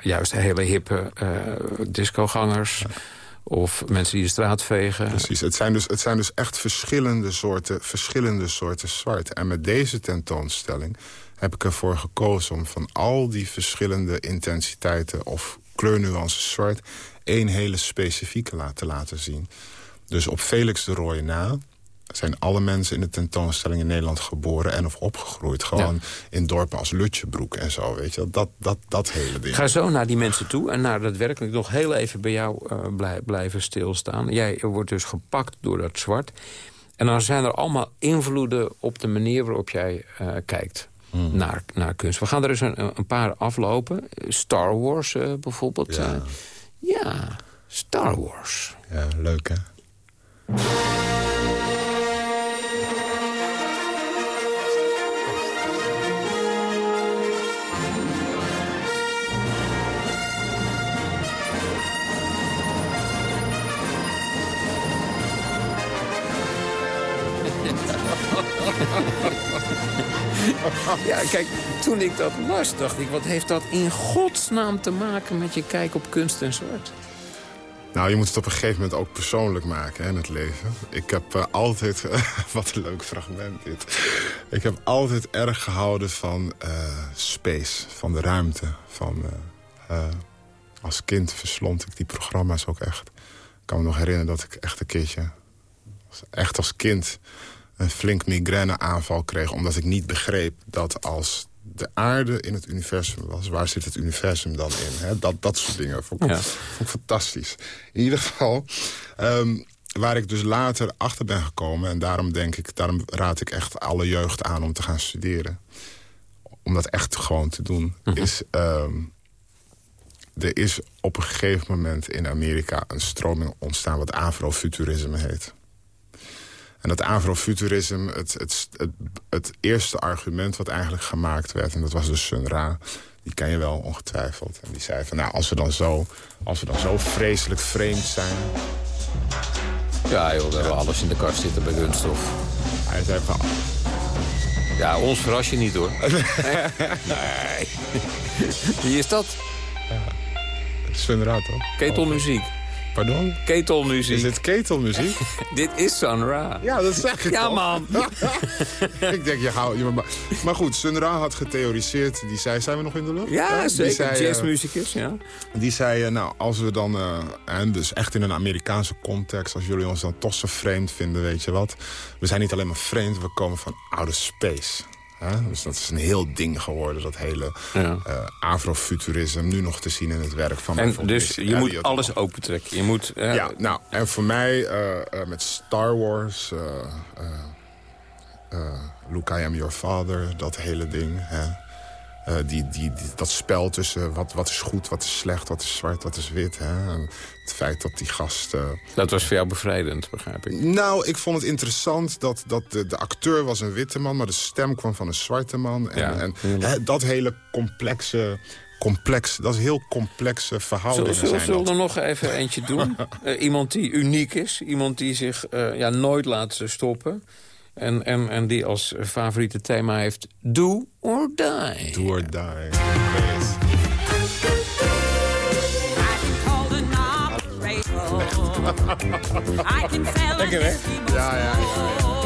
juist hele hippe discogangers... of mensen die de straat vegen. Precies, het zijn, dus, het zijn dus echt verschillende soorten, verschillende soorten zwart. En met deze tentoonstelling heb ik ervoor gekozen... om van al die verschillende intensiteiten of kleurnuances zwart... één hele specifieke te laten zien. Dus op Felix de Rooij na zijn alle mensen in de tentoonstelling in Nederland geboren en of opgegroeid. Gewoon in dorpen als Lutjebroek en zo, weet je. Dat, dat, dat hele ding. Ga zo naar die mensen toe en naar daadwerkelijk nog heel even bij jou eh, blij- blijven stilstaan. Jij wordt dus gepakt door dat zwart. En dan zijn er allemaal invloeden op de manier waarop jij eh, kijkt naar, naar kunst. We gaan er eens een, een paar aflopen. Star Wars eh, bijvoorbeeld. Ja. Ja. ja, Star Wars. Ja, leuk hè? Ja, kijk, toen ik dat las, dacht ik... wat heeft dat in godsnaam te maken met je kijk op kunst en zwart? Nou, je moet het op een gegeven moment ook persoonlijk maken hè, in het leven. Ik heb eh, altijd... wat een leuk fragment dit. Ik heb altijd erg gehouden van eh, space, van de ruimte. Van, eh, als kind verslond ik die programma's ook echt. Ik kan me nog herinneren dat ik echt een keertje... echt als kind een flink migraineaanval kreeg... omdat ik niet begreep dat als de aarde in het universum was... waar zit het universum dan in? Dat, dat soort dingen vond ik, Ja. vond ik fantastisch. In ieder geval, ehm, waar ik dus later achter ben gekomen... en daarom denk ik, daarom raad ik echt alle jeugd aan om te gaan studeren. Om dat echt gewoon te doen, is... ehm, er is op een gegeven moment in Amerika een stroming ontstaan... wat afrofuturisme heet. En dat afrofuturisme, het, het, het, het eerste argument wat eigenlijk gemaakt werd... en dat was dus Sun Ra, die ken je wel ongetwijfeld. En die zei van, nou, als we dan zo, als we dan zo vreselijk vreemd zijn... Ja joh, we hebben alles in de kast zitten bij kunststof. Hij zei van, Ja, ons verras je niet hoor. nee. Wie is dat? Sun Ra toch? Ketelmuziek. Pardon? Ketelmuziek. Is dit ketelmuziek? Dit is Sun Ra. ja, dat zeg ik Ja, man. ik denk, je houdt... je maar, maar goed, Sun Ra had getheoriseerd. Die zei, zijn we nog in de lucht? Ja, Die zeker. zei, eh, Jazzmuzikus, ja. Die zei, eh, nou, als we dan... eh, en dus echt in een Amerikaanse context... als jullie ons dan toch zo vreemd vinden, weet je wat... we zijn niet alleen maar vreemd, we komen van outer space. Hè? Dus dat is een heel ding geworden, dat hele Ja. eh, afrofuturisme... nu nog te zien in het werk van En dus je moet alles opentrekken. Je moet... eh, Ja, nou, en voor mij eh, eh, met Star Wars... eh, eh, eh, Luke, I Am Your Father, dat hele ding. Hè? Eh, die, die, die- dat spel tussen wat, wat is goed, wat is slecht, wat is zwart, wat is wit. Hè? En het feit dat die gast... eh, Dat was voor jou bevrijdend, begrijp ik. nou, ik vond het interessant dat, dat de, de acteur was een witte man... maar de stem kwam van een zwarte man. En, Ja, en hè, dat hele complexe... Complex, dat is heel complexe verhoudingen Zullen zijn zullen we er nog even eentje doen? Eh, iemand die uniek is. Iemand die zich eh, ja, nooit laat stoppen. En, en, en die als favoriete thema heeft... Do or die. Do or die. Lekker, hè? Ja, ja.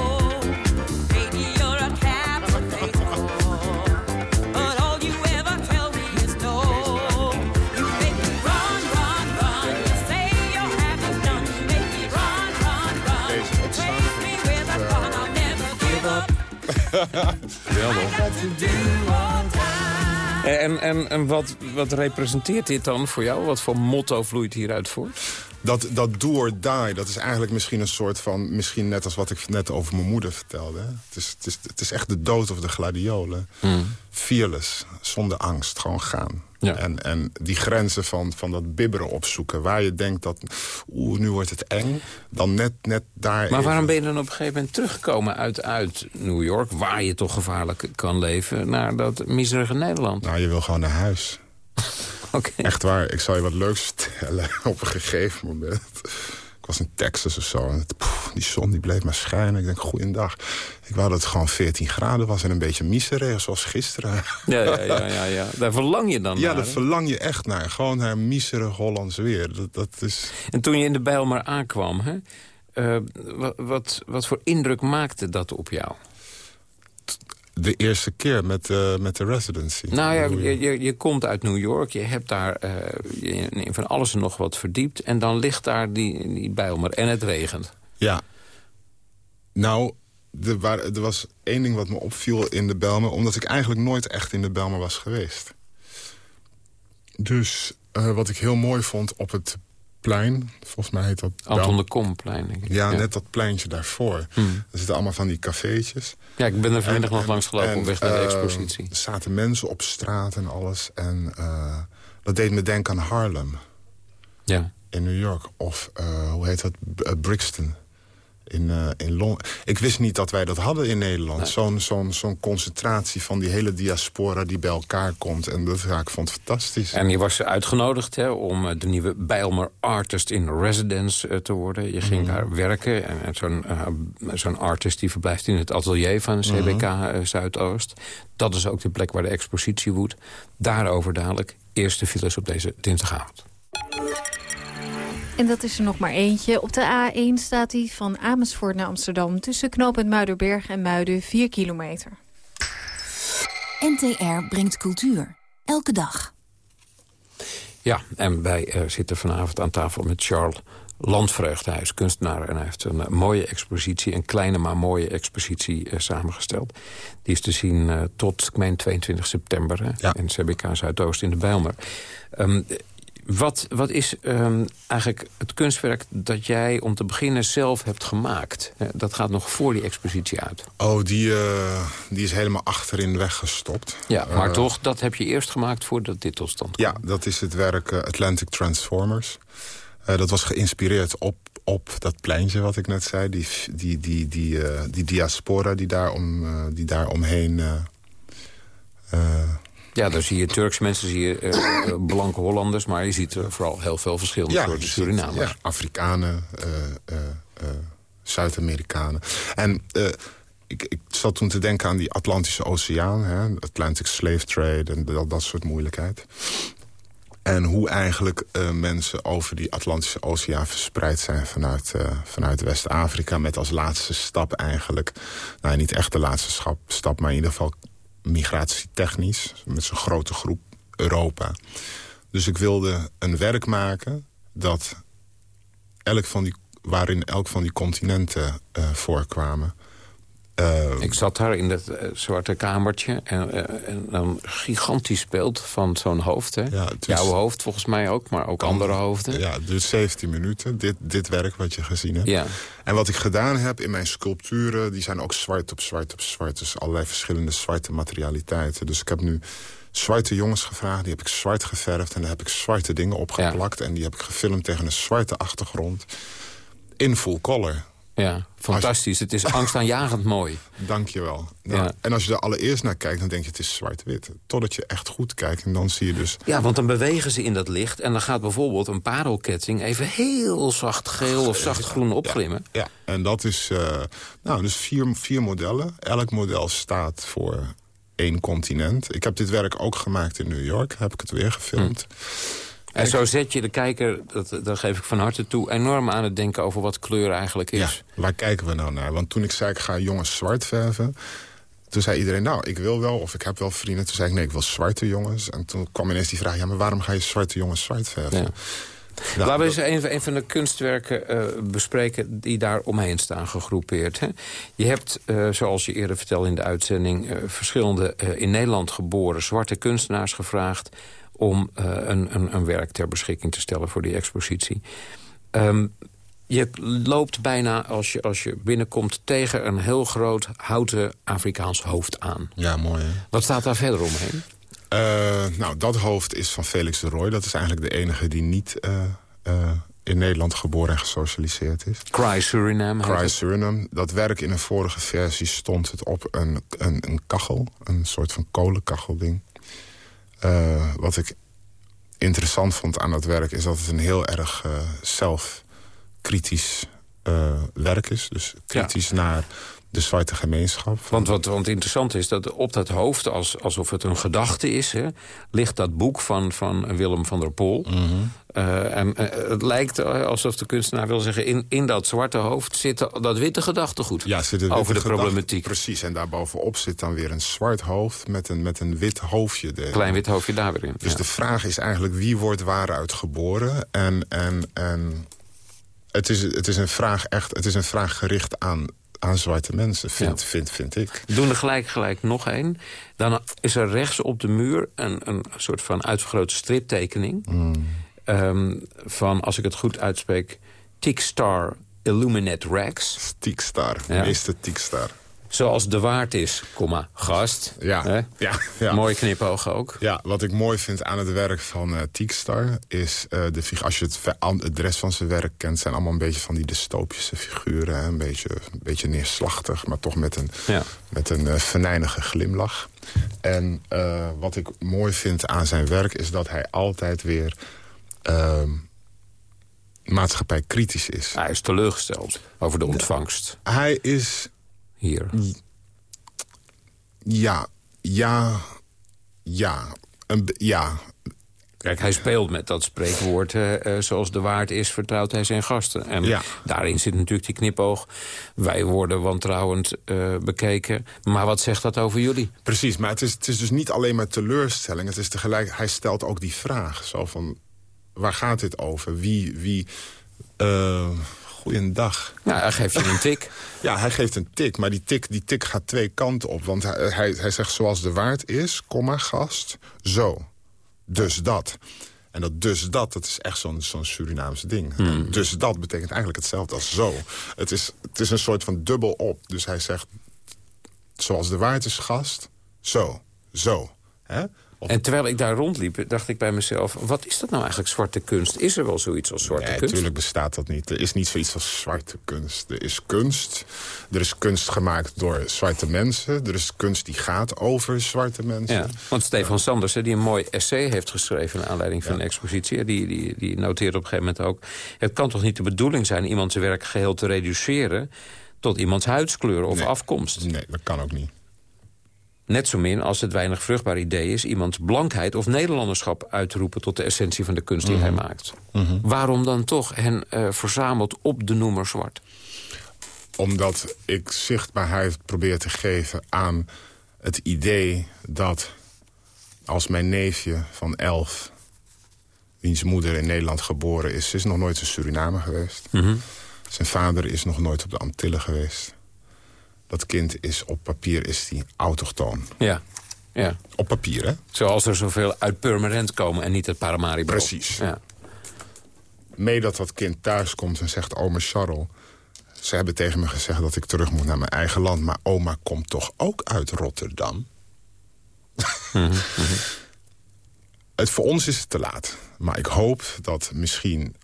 En, en, en wat, wat representeert dit dan voor jou? Wat voor motto vloeit hieruit voort? dat, dat do or die, dat is eigenlijk misschien een soort van... misschien net als wat ik net over mijn moeder vertelde. Het, is, het, is, het is echt de dood of de gladiolen. Hmm. Fearless, zonder angst, gewoon gaan. Ja. En, en die grenzen van, van dat bibberen opzoeken... waar je denkt dat, oeh, nu wordt het eng... dan net, net daar Maar waarom ben je dan op een gegeven moment teruggekomen uit, uit New York... waar je toch gevaarlijk kan leven, naar dat miserige Nederland? Nou, je wil gewoon naar huis. Oké. Echt waar, ik zal je wat leuks vertellen op een gegeven moment. Ik was in Texas of zo. En het, die zon die bleef maar schijnen. Ik denk, goeiedag. Ik wou dat het gewoon 14 graden was en een beetje miserig, zoals gisteren. Ja, ja, ja, ja, ja. Daar verlang je dan Ja, naar. daar verlang je echt naar. Gewoon naar miserig Hollands weer. Dat, dat is... En toen je in de Bijlmer aankwam, hè, eh, wat, wat, wat voor indruk maakte dat op jou? De eerste keer met, eh, met de residency. Nou ja, je, je, je komt uit New York, je hebt daar je in van alles en nog wat verdiept... en dan ligt daar die, die Bijlmer en het regent. Ja. Nou, er, waar, er was één ding wat me opviel in de Belmer... omdat ik eigenlijk nooit echt in de Belmer was geweest. Dus eh, wat ik heel mooi vond op het plein... volgens mij heet dat... Anton de Komplein, denk ik. Ja, net dat pleintje daarvoor. Hmm. Er zitten allemaal van die cafeetjes. Ja, ik ben er vanmiddag nog langs gelopen en, op weg naar de eh, expositie. Er zaten mensen op straat en alles. En eh, dat deed me denken aan Harlem Ja. in New York. Of, eh, hoe heet dat, Brixton in, eh, in Londen. Ik wist niet dat wij dat hadden in Nederland. Nee. Zo'n zo'n zo'n concentratie van die hele diaspora die bij elkaar komt. En dat ja, ik vond het fantastisch. En je was uitgenodigd hè, om eh, de nieuwe Bijlmer Artist in Residence eh, te worden. Je ging daar werken. En, en zo'n zo'n artist die verblijft in het atelier van CBK eh, Zuidoost. Dat is ook de plek waar de expositie woedt. Daarover dadelijk. Eerste files op deze dinsdagavond. En dat is er nog maar eentje. Op de A1 staat hij van Amersfoort naar Amsterdam... tussen knooppunt Muiderberg en Muiden 4 kilometer. NTR brengt cultuur. Elke dag. Ja, en wij eh, zitten vanavond aan tafel met Charles Landvreugdhuis, kunstenaar. En hij heeft een eh, mooie expositie, een kleine maar mooie expositie eh, samengesteld. Die is te zien tot, ik meen, 22 september hè, Ja. in CBK Zuidoost in de Bijlmer. Ehm, wat, wat is ehm, eigenlijk het kunstwerk dat jij om te beginnen zelf hebt gemaakt? Eh, dat gaat nog voor die expositie uit. Oh, die, eh, die is helemaal achterin weggestopt. Ja, maar Eh, toch, dat heb je eerst gemaakt voordat dit tot stand kwam. Ja, dat is het werk Atlantic Transformers. Dat was geïnspireerd op, op dat pleintje wat ik net zei. Die, die, die, die, die diaspora die daar, om, die daar omheen... eh, eh, Ja, daar zie je Turks mensen, zie je eh, eh, blanke Hollanders... maar je ziet er vooral heel veel verschillende soorten je ziet- Surinamers. Ja, Afrikanen, eh, eh, eh, Zuid-Amerikanen. En eh, ik, ik zat toen te denken aan die Atlantische Oceaan. Hè, Atlantic Slave Trade en dat, dat soort moeilijkheid. En hoe eigenlijk eh, mensen over die Atlantische Oceaan verspreid zijn vanuit, eh, vanuit West-Afrika. Met als laatste stap eigenlijk, nou niet echt de laatste stap, stap maar in ieder geval migratietechnisch. Met zo'n grote groep Europa. Dus ik wilde een werk maken dat elk van die, waarin elk van die continenten eh, voorkwamen. Eh, Ik zat daar in dat eh, zwarte kamertje en, eh, en een gigantisch beeld van zo'n hoofd. Hè? Ja, Jouw hoofd volgens mij ook, maar ook andere hoofden. Ja, duurt 17 minuten, dit, dit werk wat je gezien hebt. Ja. En wat ik gedaan heb in mijn sculpturen... die zijn ook zwart op zwart op zwart. Dus allerlei verschillende zwarte materialiteiten. Dus ik heb nu zwarte jongens gevraagd. Die heb ik zwart geverfd. En daar heb ik zwarte dingen opgeplakt. En die heb ik gefilmd tegen een zwarte achtergrond. In full color. Ja, fantastisch. Het is angstaanjagend mooi. Dank je wel. Nou, Ja. En als je er allereerst naar kijkt, dan denk je het is zwart-wit. Totdat je echt goed kijkt en dan zie je dus... Ja, want dan bewegen ze in dat licht... en dan gaat bijvoorbeeld een parelketting even heel zacht geel of zacht groen opglimmen. Ja, en dat is eh, nou, dus vier, vier modellen. Elk model staat voor één continent. Ik heb dit werk ook gemaakt in New York. Heb ik het weer gefilmd. En zo zet je de kijker, dat, dat geef ik van harte toe... enorm aan het denken over wat kleur eigenlijk Ja, is. waar kijken we nou naar? Want toen ik zei, ik ga jongens zwart verven... toen zei iedereen, nou, ik wil wel, of ik heb wel vrienden. Toen zei ik, nee, ik wil zwarte jongens. En toen kwam ineens die vraag, ja, maar waarom ga je zwarte jongens zwart verven? Ja. Nou, Laten we eens een van de kunstwerken eh, bespreken die daar omheen staan gegroepeerd. Hè? Je hebt, eh, zoals je eerder vertelde in de uitzending... eh, verschillende in Nederland geboren zwarte kunstenaars gevraagd... om eh, een, een, een werk ter beschikking te stellen voor die expositie. Ehm, je loopt bijna, als je, als je binnenkomt... tegen een heel groot houten Afrikaans hoofd aan. Ja, mooi hè? Wat staat daar verder omheen? Uh, nou, dat hoofd is van Felix de Roy. Dat is eigenlijk de enige die niet uh, uh, in Nederland geboren en gesocialiseerd is. Cry Suriname. Cry Suriname. Dat werk in een vorige versie stond het op een, een, een kachel. Een soort van kolenkachelding. wat ik interessant vond aan dat werk... is dat het een heel erg zelfkritisch werk is. Dus kritisch ja. naar de zwarte gemeenschap. Want wat, interessant is, dat op dat hoofd, als, alsof het een gedachte is... Hè, ligt dat boek van, van Willem van der Pol. Mm -hmm. uh, en uh, het lijkt alsof de kunstenaar wil zeggen... in, in dat zwarte hoofd zit dat witte gedachtegoed ja, zit een over de gedachte, problematiek. Precies, en daarbovenop zit dan weer een zwart hoofd met een, met een wit hoofdje. De, Klein wit hoofdje daar weer in. Dus ja. de vraag is eigenlijk wie wordt waaruit geboren... en, en, en het, is, het is een vraag echt, het is een vraag gericht aan aan zwarte mensen, vind, ja. vind, vind ik. Doen er gelijk, gelijk nog één. Dan is er rechts op de muur een, een soort van uitvergrote striptekening... Mm. Um, van, als ik het goed uitspreek, Tickstar Illuminate Rex. Tickstar, ja. meester Tickstar. Zoals de waard is, komma, gast. Ja, Hè? ja, ja. Mooi knipoog ook. Ja, wat ik mooi vind aan het werk van uh, Tiekstar... is, uh, de, als je het, het rest van zijn werk kent... zijn allemaal een beetje van die dystopische figuren. Hè? Een, beetje, een beetje neerslachtig, maar toch met een, ja. met een uh, venijnige glimlach. En wat ik mooi vind aan zijn werk... is dat hij altijd weer ehm, maatschappij kritisch is. Hij is teleurgesteld over de ontvangst. Hij is... Hier. Ja, ja, ja. Een, ja. Kijk, hij speelt met dat spreekwoord... Uh, uh, zoals de waard is, vertrouwt hij zijn gasten. En ja. daarin zit natuurlijk die knipoog. Wij worden wantrouwend uh, bekeken. Maar wat zegt dat over jullie? Precies, maar het is, het is dus niet alleen maar teleurstelling. Het is tegelijk, hij stelt ook die vraag. Zo van, waar gaat dit over? Wie... wie Goeiedag. Ja, hij geeft je een tik. ja, hij geeft een tik, maar die tik, die tik gaat twee kanten op. Want hij, hij, hij zegt zoals de waard is, komma, gast, zo. Dus dat. En dat dus dat, dat is echt zo'n zo'n Surinaamse ding. Hmm. Dus dat betekent eigenlijk hetzelfde als zo. Het is, het is een soort van dubbel op. Dus hij zegt, zoals de waard is, gast, zo, zo. Hè? En terwijl ik daar rondliep, dacht ik bij mezelf... wat is dat nou eigenlijk, zwarte kunst? Is er wel zoiets als zwarte nee, kunst? natuurlijk bestaat dat niet. Er is niet zoiets als zwarte kunst. Er is kunst. Er is kunst gemaakt door zwarte mensen. Er is kunst die gaat over zwarte mensen. Ja, want Stefan Sanders, die een mooi essay heeft geschreven... naar aanleiding van Ja. een expositie... Die, die, die noteert op een gegeven moment ook... het kan toch niet de bedoeling zijn iemands werk geheel te reduceren... tot iemands huidskleur of Nee. afkomst. Nee, dat kan ook niet. Net zo min als het weinig vruchtbaar idee is... iemands blankheid of Nederlanderschap uit te roepen... tot de essentie van de kunst die hij maakt. Waarom dan toch hen eh, verzameld op de noemer zwart? Omdat ik zichtbaarheid probeer te geven aan het idee dat als mijn neefje van elf... wiens moeder in Nederland geboren is... ze is nog nooit in Suriname geweest. Zijn vader is nog nooit op de Antillen geweest. Dat kind is op papier is die autochtoon. Ja, ja. Op papier, hè? Zoals er zoveel uit Purmerend komen en niet uit Paramaribo. Precies. Ja. Mee dat dat kind thuis komt en zegt... oma Charles, ze hebben tegen me gezegd dat ik terug moet naar mijn eigen land... maar oma komt toch ook uit Rotterdam? Het, voor ons is het te laat. Maar ik hoop dat misschien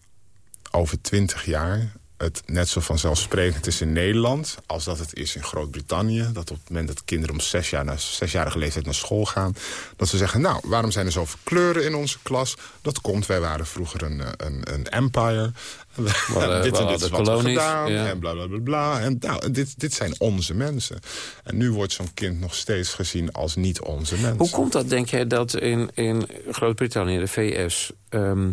over twintig jaar het net zo vanzelfsprekend is in Nederland... als dat het is in Groot-Brittannië. Dat op het moment dat kinderen om zes jaar naar, zesjarige leeftijd naar school gaan... dat ze zeggen, nou, waarom zijn er zoveel kleuren in onze klas? Dat komt, wij waren vroeger een, eh, een, een empire. We hadden- dit en dit is wat we kolonies, gedaan. En bla, bla, bla, bla. En nou, dit, dit zijn onze mensen. En nu wordt zo'n kind nog steeds gezien als niet onze mensen. Hoe komt dat, denk jij, dat in, in Groot-Brittannië, de VS... ehm,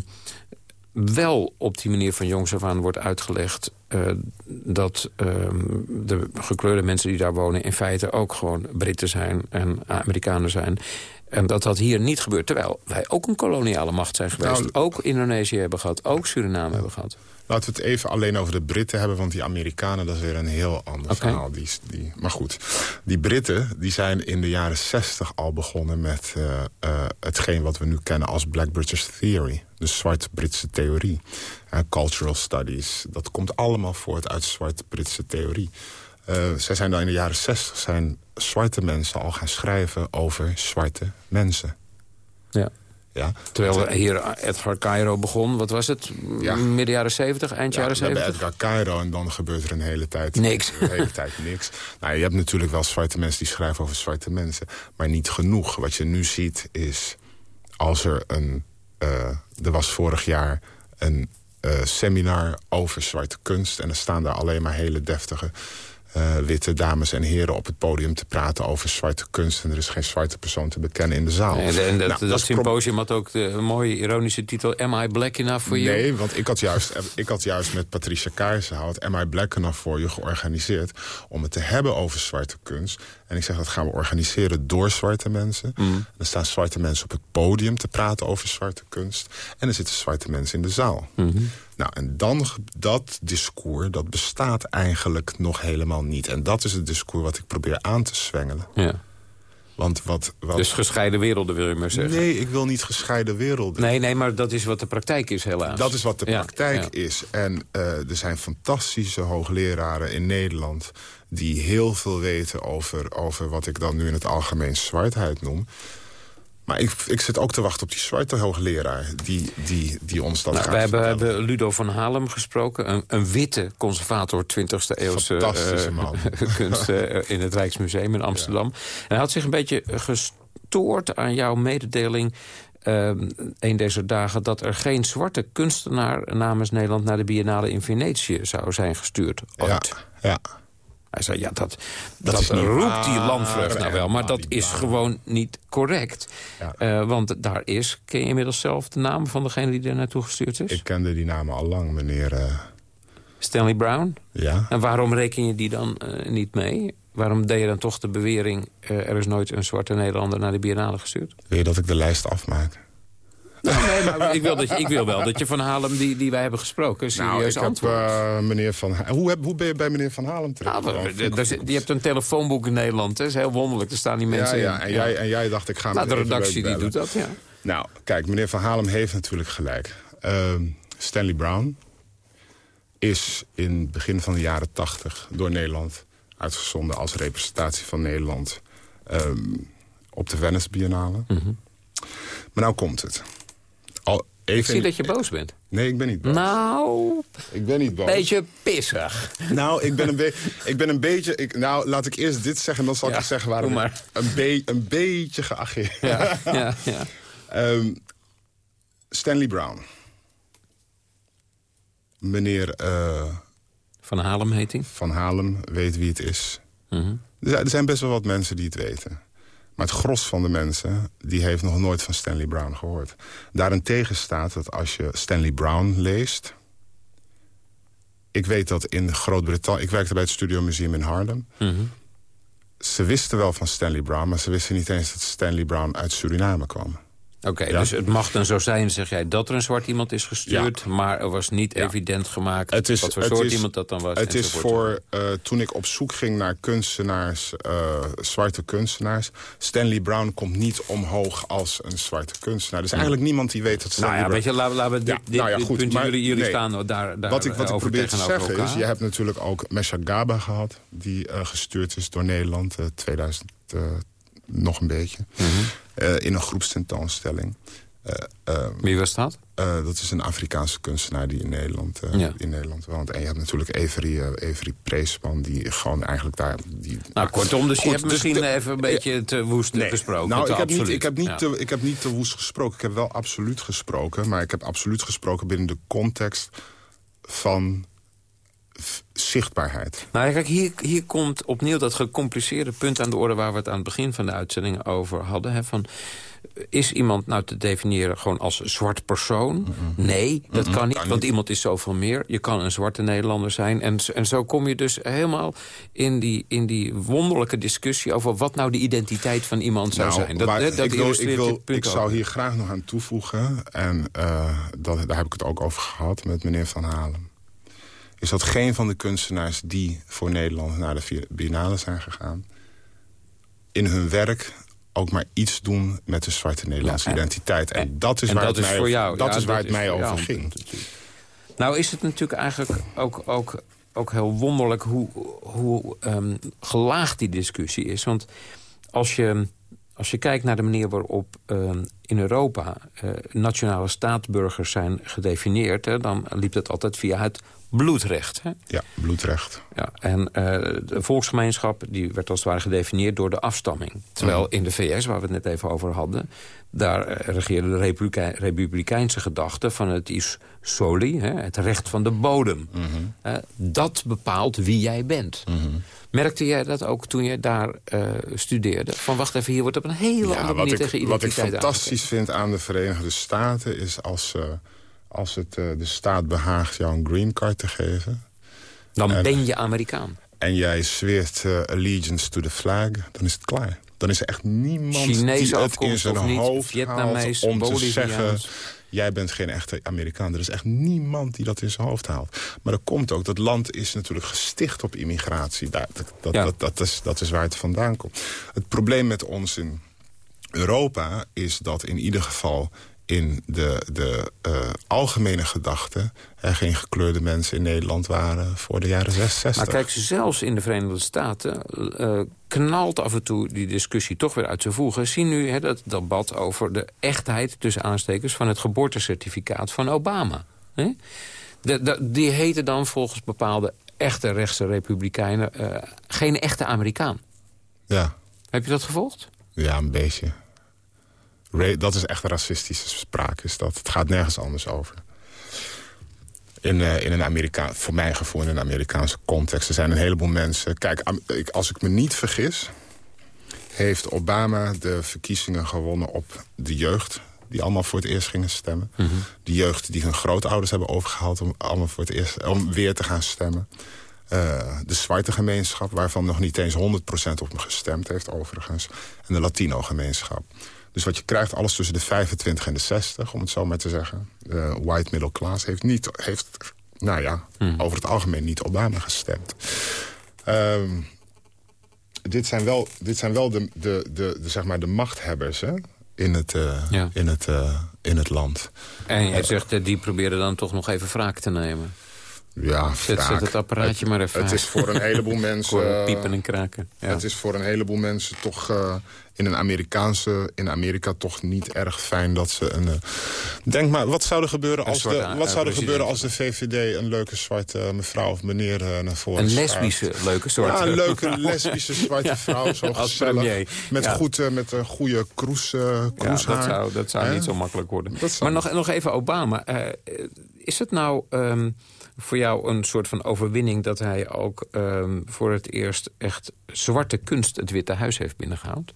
wel op die manier van jongs af aan wordt uitgelegd... eh, dat ehm, de gekleurde mensen die daar wonen... in feite ook gewoon Britten zijn en Amerikanen zijn... En dat dat hier niet gebeurt. Terwijl wij ook een koloniale macht zijn geweest. Nou, ook Indonesië hebben gehad. Ook Suriname hebben gehad. Laten we het even alleen over de Britten hebben... want die Amerikanen, dat is weer een heel ander verhaal. Die, die, maar goed, die Britten die zijn in de jaren 60 al begonnen... met eh, eh, hetgeen wat we nu kennen als Black British Theory. De zwart-Britse theorie. Eh, cultural studies, dat komt allemaal voort uit zwart-Britse theorie. Eh, zij zijn dan in de jaren 60 zijn zwarte mensen al gaan schrijven over zwarte mensen. Ja. Ja. Terwijl hier Edgar Cairo begon, wat was het? Ja. Midden jaren 70, eind Ja, jaren we hebben 70? Edgar Cairo en dan gebeurt er een hele tijd Niks. Een hele tijd niks. Nou, je hebt natuurlijk wel zwarte mensen die schrijven over zwarte mensen. Maar niet genoeg. Wat je nu ziet is... als er een... eh, er was vorig jaar een eh, seminar over zwarte kunst... en er staan daar alleen maar hele deftige... eh, witte dames en heren op het podium te praten over zwarte kunst... en er is geen zwarte persoon te bekennen in de zaal. En, en dat, Nou, dat symposium had ook de een mooie ironische titel... Am I black enough for you? Nee, want ik had, juist, ik had juist met Patricia Kaarsenhout... en My Black Enough For You georganiseerd... om het te hebben over zwarte kunst. En ik zeg, dat gaan we organiseren door zwarte mensen. Dan staan zwarte mensen op het podium te praten over zwarte kunst. En er zitten zwarte mensen in de zaal. Nou, en dan, dat discours, dat bestaat eigenlijk nog helemaal niet. En dat is het discours wat ik probeer aan te zwengelen. Ja. Want wat... wat Dus gescheiden werelden, wil je maar zeggen. nee, ik wil niet gescheiden werelden. Nee, nee, maar dat is wat de praktijk is, helaas. Dat is wat de Ja, praktijk ja. is. En eh, er zijn fantastische hoogleraren in Nederland... die heel veel weten over, over wat ik dan nu in het algemeen zwartheid noem. Maar ik, ik zit ook te wachten op die zwarte hoogleraar... die, die, die ons dat Nou, gaat we hebben, hebben Ludo van Halem gesproken. Een, een witte conservator 20e eeuwse man. kunst eh, in het Rijksmuseum in Amsterdam. En hij had zich een beetje gestoord aan jouw mededeling... eh, een deze dagen dat er geen zwarte kunstenaar namens Nederland... naar de Biennale in Venetië zou zijn gestuurd. Ja, Ooit. ja. Hij zei, ja, dat, dat, roept die waar, landvreugd nou wel. Maar dat helemaal niet is gewoon niet correct. Ja. Eh, want daar is, ken je inmiddels zelf de naam van degene die daar naartoe gestuurd is? Ik kende die namen al lang, meneer... eh, Stanley Brown. ja. En waarom reken je die dan eh, niet mee? Waarom deed je dan toch de bewering... er is nooit een zwarte Nederlander naar de Biennale gestuurd? Wil je dat ik de lijst afmaak? Nou, nee, maar ik wil, dat je, ik wil wel dat je van Halem, die, die wij hebben gesproken... serieus Nou, ik heb antwoord. eh, meneer Van... Ha- Hoe, heb, hoe ben je bij meneer Van Halen terecht? Nou, je hebt een telefoonboek in Nederland, hè? dat is heel wonderlijk. Er staan die ja, mensen ja, in. en, Jij, en jij dacht, ik ga Nou, de redactie die doet dat, ja. Nou, kijk, meneer Van Halem heeft natuurlijk gelijk. Ehm, Stanley Brown is in het begin van de jaren tachtig door Nederland uitgezonden als representatie van Nederland ehm, op de Venice Biennale. Mhm. Maar nou komt het. Ik zie dat je boos bent. Nee, ik ben niet boos. Nou, ik ben niet boos. beetje pissig. Nou, ik ben een, be ik ben een beetje... Ik, nou, laat ik eerst dit zeggen, dan zal Ja, ik zeggen waarom maar. een, be een beetje geageerd. Ja, ja, ja. Ehm, Stanley Brown. Meneer eh, Van Halem heet hij. Van Halem weet wie het is. Mhm. Er zijn- er zijn best wel wat mensen die het weten. Maar het gros van de mensen die heeft nog nooit van Stanley Brown gehoord. Daarentegen staat dat als je Stanley Brown leest... Ik weet dat in Groot-Brittannië... Ik werkte bij het Studio Museum in Harlem. Mhm. Ze wisten wel van Stanley Brown... maar ze wisten niet eens dat Stanley Brown uit Suriname kwam. Oké, Ja. dus het mag dan zo zijn, zeg jij, dat er een zwart iemand is gestuurd... maar er was niet Ja. evident gemaakt Het is, wat voor het soort is- iemand dat dan was. Het is voor, eh, toen ik op zoek ging naar kunstenaars, eh, zwarte kunstenaars... Stanley Brown komt niet omhoog als een zwarte kunstenaar. Er is eigenlijk niemand die weet dat Stanley Nou ja, Brown... weet je, laten, we- we dit, Ja, dit, nou goed, maar jullie, jullie nee. staan daar, daar wat ik, wat ik probeer te zeggen is... je hebt natuurlijk ook Mesha Gaba gehad... die eh, gestuurd is door Nederland, eh 2000 eh, nog een beetje... Eh, in een groepstentoonstelling. Eh, eh, Wie was dat? eh, dat is een Afrikaanse kunstenaar die in Nederland, eh, Ja. in Nederland woont. En je hebt natuurlijk Avery, eh, Avery Preesman, die gewoon eigenlijk daar... Die, Nou, kortom, dus je hebt misschien de- even een beetje te woest Nee. besproken. Nou, te ik heb, niet, ik, heb niet Ja. te, ik heb niet te woest gesproken. Ik heb wel absoluut gesproken. Maar ik heb absoluut gesproken binnen de context van zichtbaarheid. Nou, kijk, hier, hier komt opnieuw dat gecompliceerde punt aan de orde... waar we het aan het begin van de uitzending over hadden. Hè, van, is iemand nou te definiëren gewoon als zwart persoon? Nee, dat kan niet, want iemand is zoveel meer. Je kan een zwarte Nederlander zijn. En, en zo kom je dus helemaal in die, in die wonderlijke discussie... over wat nou de identiteit van iemand zou Nou, zijn. Dat, dat ik, wil, ik, wil, ik zou hier graag nog aan toevoegen... en eh, dat, daar heb ik het ook over gehad met meneer Van Halen... is dat geen van de kunstenaars die voor Nederland naar de Biennale zijn gegaan... in hun werk ook maar iets doen met de zwarte Nederlandse Ja, en- identiteit. En, dat is en waar dat het is mij, voor over- jou. Dat Ja, is waar dat het is mij jou over ging. Nou is het natuurlijk eigenlijk ook, ook, ook heel wonderlijk... hoe, hoe ehm, gelaagd die discussie is. Want als je, als je kijkt naar de manier waarop ehm, in Europa... eh, nationale staatsburgers zijn gedefinieerd... Hè, dan liep dat altijd via het bloedrecht. Hè? Ja, bloedrecht. Ja, en eh, de volksgemeenschap die werd als het ware gedefinieerd door de afstamming. Terwijl Mhm. in de VS, waar we het net even over hadden... daar eh, regeerde de republike- republikeinse gedachte van het is soli, hè, het recht van de bodem. Mhm. Hè, dat bepaalt wie jij bent. Merkte jij dat ook toen je daar eh, studeerde? Van wacht even, hier wordt op een hele andere manier ik, tegen wat ik identiteit fantastisch vind aan de Verenigde Staten... is als, eh, als het eh, de staat behaagt jou een green card te geven... Dan en- ben je Amerikaan. en jij zweert eh, allegiance to the flag, dan is het klaar. Dan is er echt niemand Chinese die het in zijn hoofd haalt om te zeggen... jij bent geen echte Amerikaan. Er is echt niemand die dat in zijn hoofd haalt. Maar dat komt ook, dat land is natuurlijk gesticht op immigratie. Dat, dat, Ja. dat, dat, is, dat is waar het vandaan komt. Het probleem met ons in Europa is dat in ieder geval in de, de eh, algemene gedachte... er geen gekleurde mensen in Nederland waren voor de jaren 66. Maar kijk, zelfs in de Verenigde Staten eh, knalt af en toe die discussie toch weer uit zijn voegen. Zie nu hè, dat debat over de echtheid tussen aanstekers van het geboortecertificaat van Obama. Hè? De, de- die heten dan volgens bepaalde echte rechtse republikeinen eh, geen echte Amerikaan. Ja. Heb je dat gevolgd? Ja, een beetje. Dat is echt racistische spraak. Is dat. Het gaat nergens anders over. In, eh, in een Amerika voor mijn gevoel in een Amerikaanse context. Er zijn een heleboel mensen... Kijk, als ik me niet vergis... heeft Obama de verkiezingen gewonnen op de jeugd... die allemaal voor het eerst gingen stemmen. De jeugd die hun grootouders hebben overgehaald... om, allemaal voor het eerst, om weer te gaan stemmen. Eh, de zwarte gemeenschap, waarvan nog niet eens 100% op me gestemd heeft overigens. En de Latino-gemeenschap. Dus wat je krijgt, alles tussen de 25 en de 60, om het zo maar te zeggen. De white middle class heeft, niet, heeft nou ja, over het algemeen niet Obama gestemd. Ehm, dit zijn wel, dit zijn wel de, de, de, de, zeg maar de machthebbers hè, in, het, eh, Ja. in, het, eh, in het land. En jij zegt, eh, die proberen dan toch nog even wraak te nemen. Ja, Zet, zet het apparaatje maar even Het is voor een heleboel mensen... piepen en kraken. Ja. Het is voor een heleboel mensen toch eh, in een Amerikaanse, in Amerika toch niet erg fijn dat ze een. eh, denk maar, wat zou er gebeuren als de, wat zou er gebeuren als de VVD een leuke zwarte eh, mevrouw of meneer eh, naar voren Een schuift? lesbische leuke soort. Ja, een leuke lesbische zwarte vrouw, zo als gezellig. premier. Met, Ja. goed, met een goede kroes, Ja, kroeshaar. dat zou, dat zou niet zo makkelijk worden. Maar nog, nog even Obama. Is het nou ehm, voor jou een soort van overwinning... dat hij ook ehm, voor het eerst echt zwarte kunst het Witte Huis heeft binnengehaald?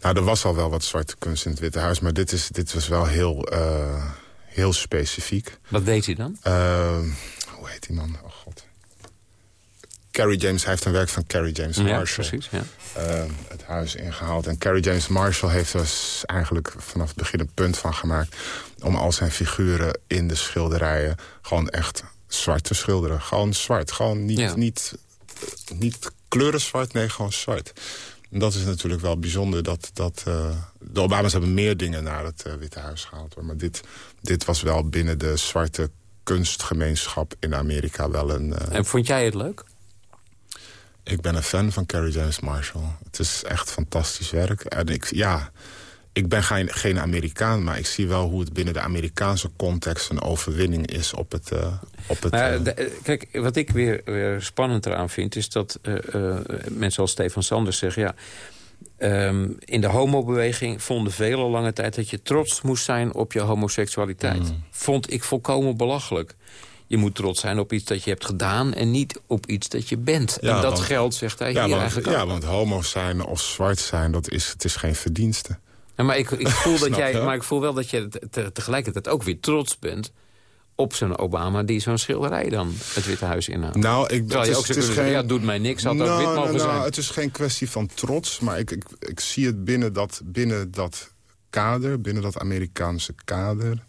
Nou, er was al wel wat zwarte kunst in het Witte Huis... maar dit, is, dit was wel heel, eh, heel specifiek. Wat deed hij dan? Eh, hoe heet die man? Oh god. Carrie James, hij heeft een werk van Carrie James Ja, Marshall. precies. Ja. eh, het huis ingehaald. En Carrie James Marshall heeft er dus eigenlijk vanaf het begin een punt van gemaakt... om al zijn figuren in de schilderijen gewoon echt zwart te schilderen. Gewoon zwart. Gewoon niet, Ja. niet, niet kleuren zwart, nee, gewoon zwart. En dat is natuurlijk wel bijzonder. Dat, dat, eh, de Obama's hebben meer dingen naar het eh, Witte Huis gehaald. Hoor. Maar dit, dit was wel binnen de zwarte kunstgemeenschap in Amerika wel een... eh, En vond jij het leuk? ik ben een fan van Carrie James Marshall. Het is echt fantastisch werk. En ik, ja, ik ben geen, geen Amerikaan, maar ik zie wel hoe het binnen de Amerikaanse context een overwinning is op het. eh, op het eh, de- eh, kijk, wat ik weer, weer spannend eraan vind... is dat mensen als Stefan Sanders zeggen... ja, ehm, in de homobeweging vonden velen lange tijd... dat je trots moest zijn op je homoseksualiteit. Vond ik volkomen belachelijk. Je moet trots zijn op iets dat je hebt gedaan en niet op iets dat je bent. Ja, en dat want- geldt, zegt hij Ja, hier want, eigenlijk ja, ook. want homo zijn of zwart zijn, dat is, het is geen verdienste. Maar, ik, ik voel dat jij, maar ik voel wel dat je te- te- tegelijkertijd ook weer trots bent op zo'n Obama die zo'n schilderij dan het Witte Huis inhoudt. Nou, ik, Terwijl je is- ook zeggen, ja, doet mij niks, had ook Nou, wit nou, mogen nou, zijn. Het is geen kwestie van trots, maar ik, ik, ik zie het binnen dat, binnen dat kader, binnen dat Amerikaanse kader...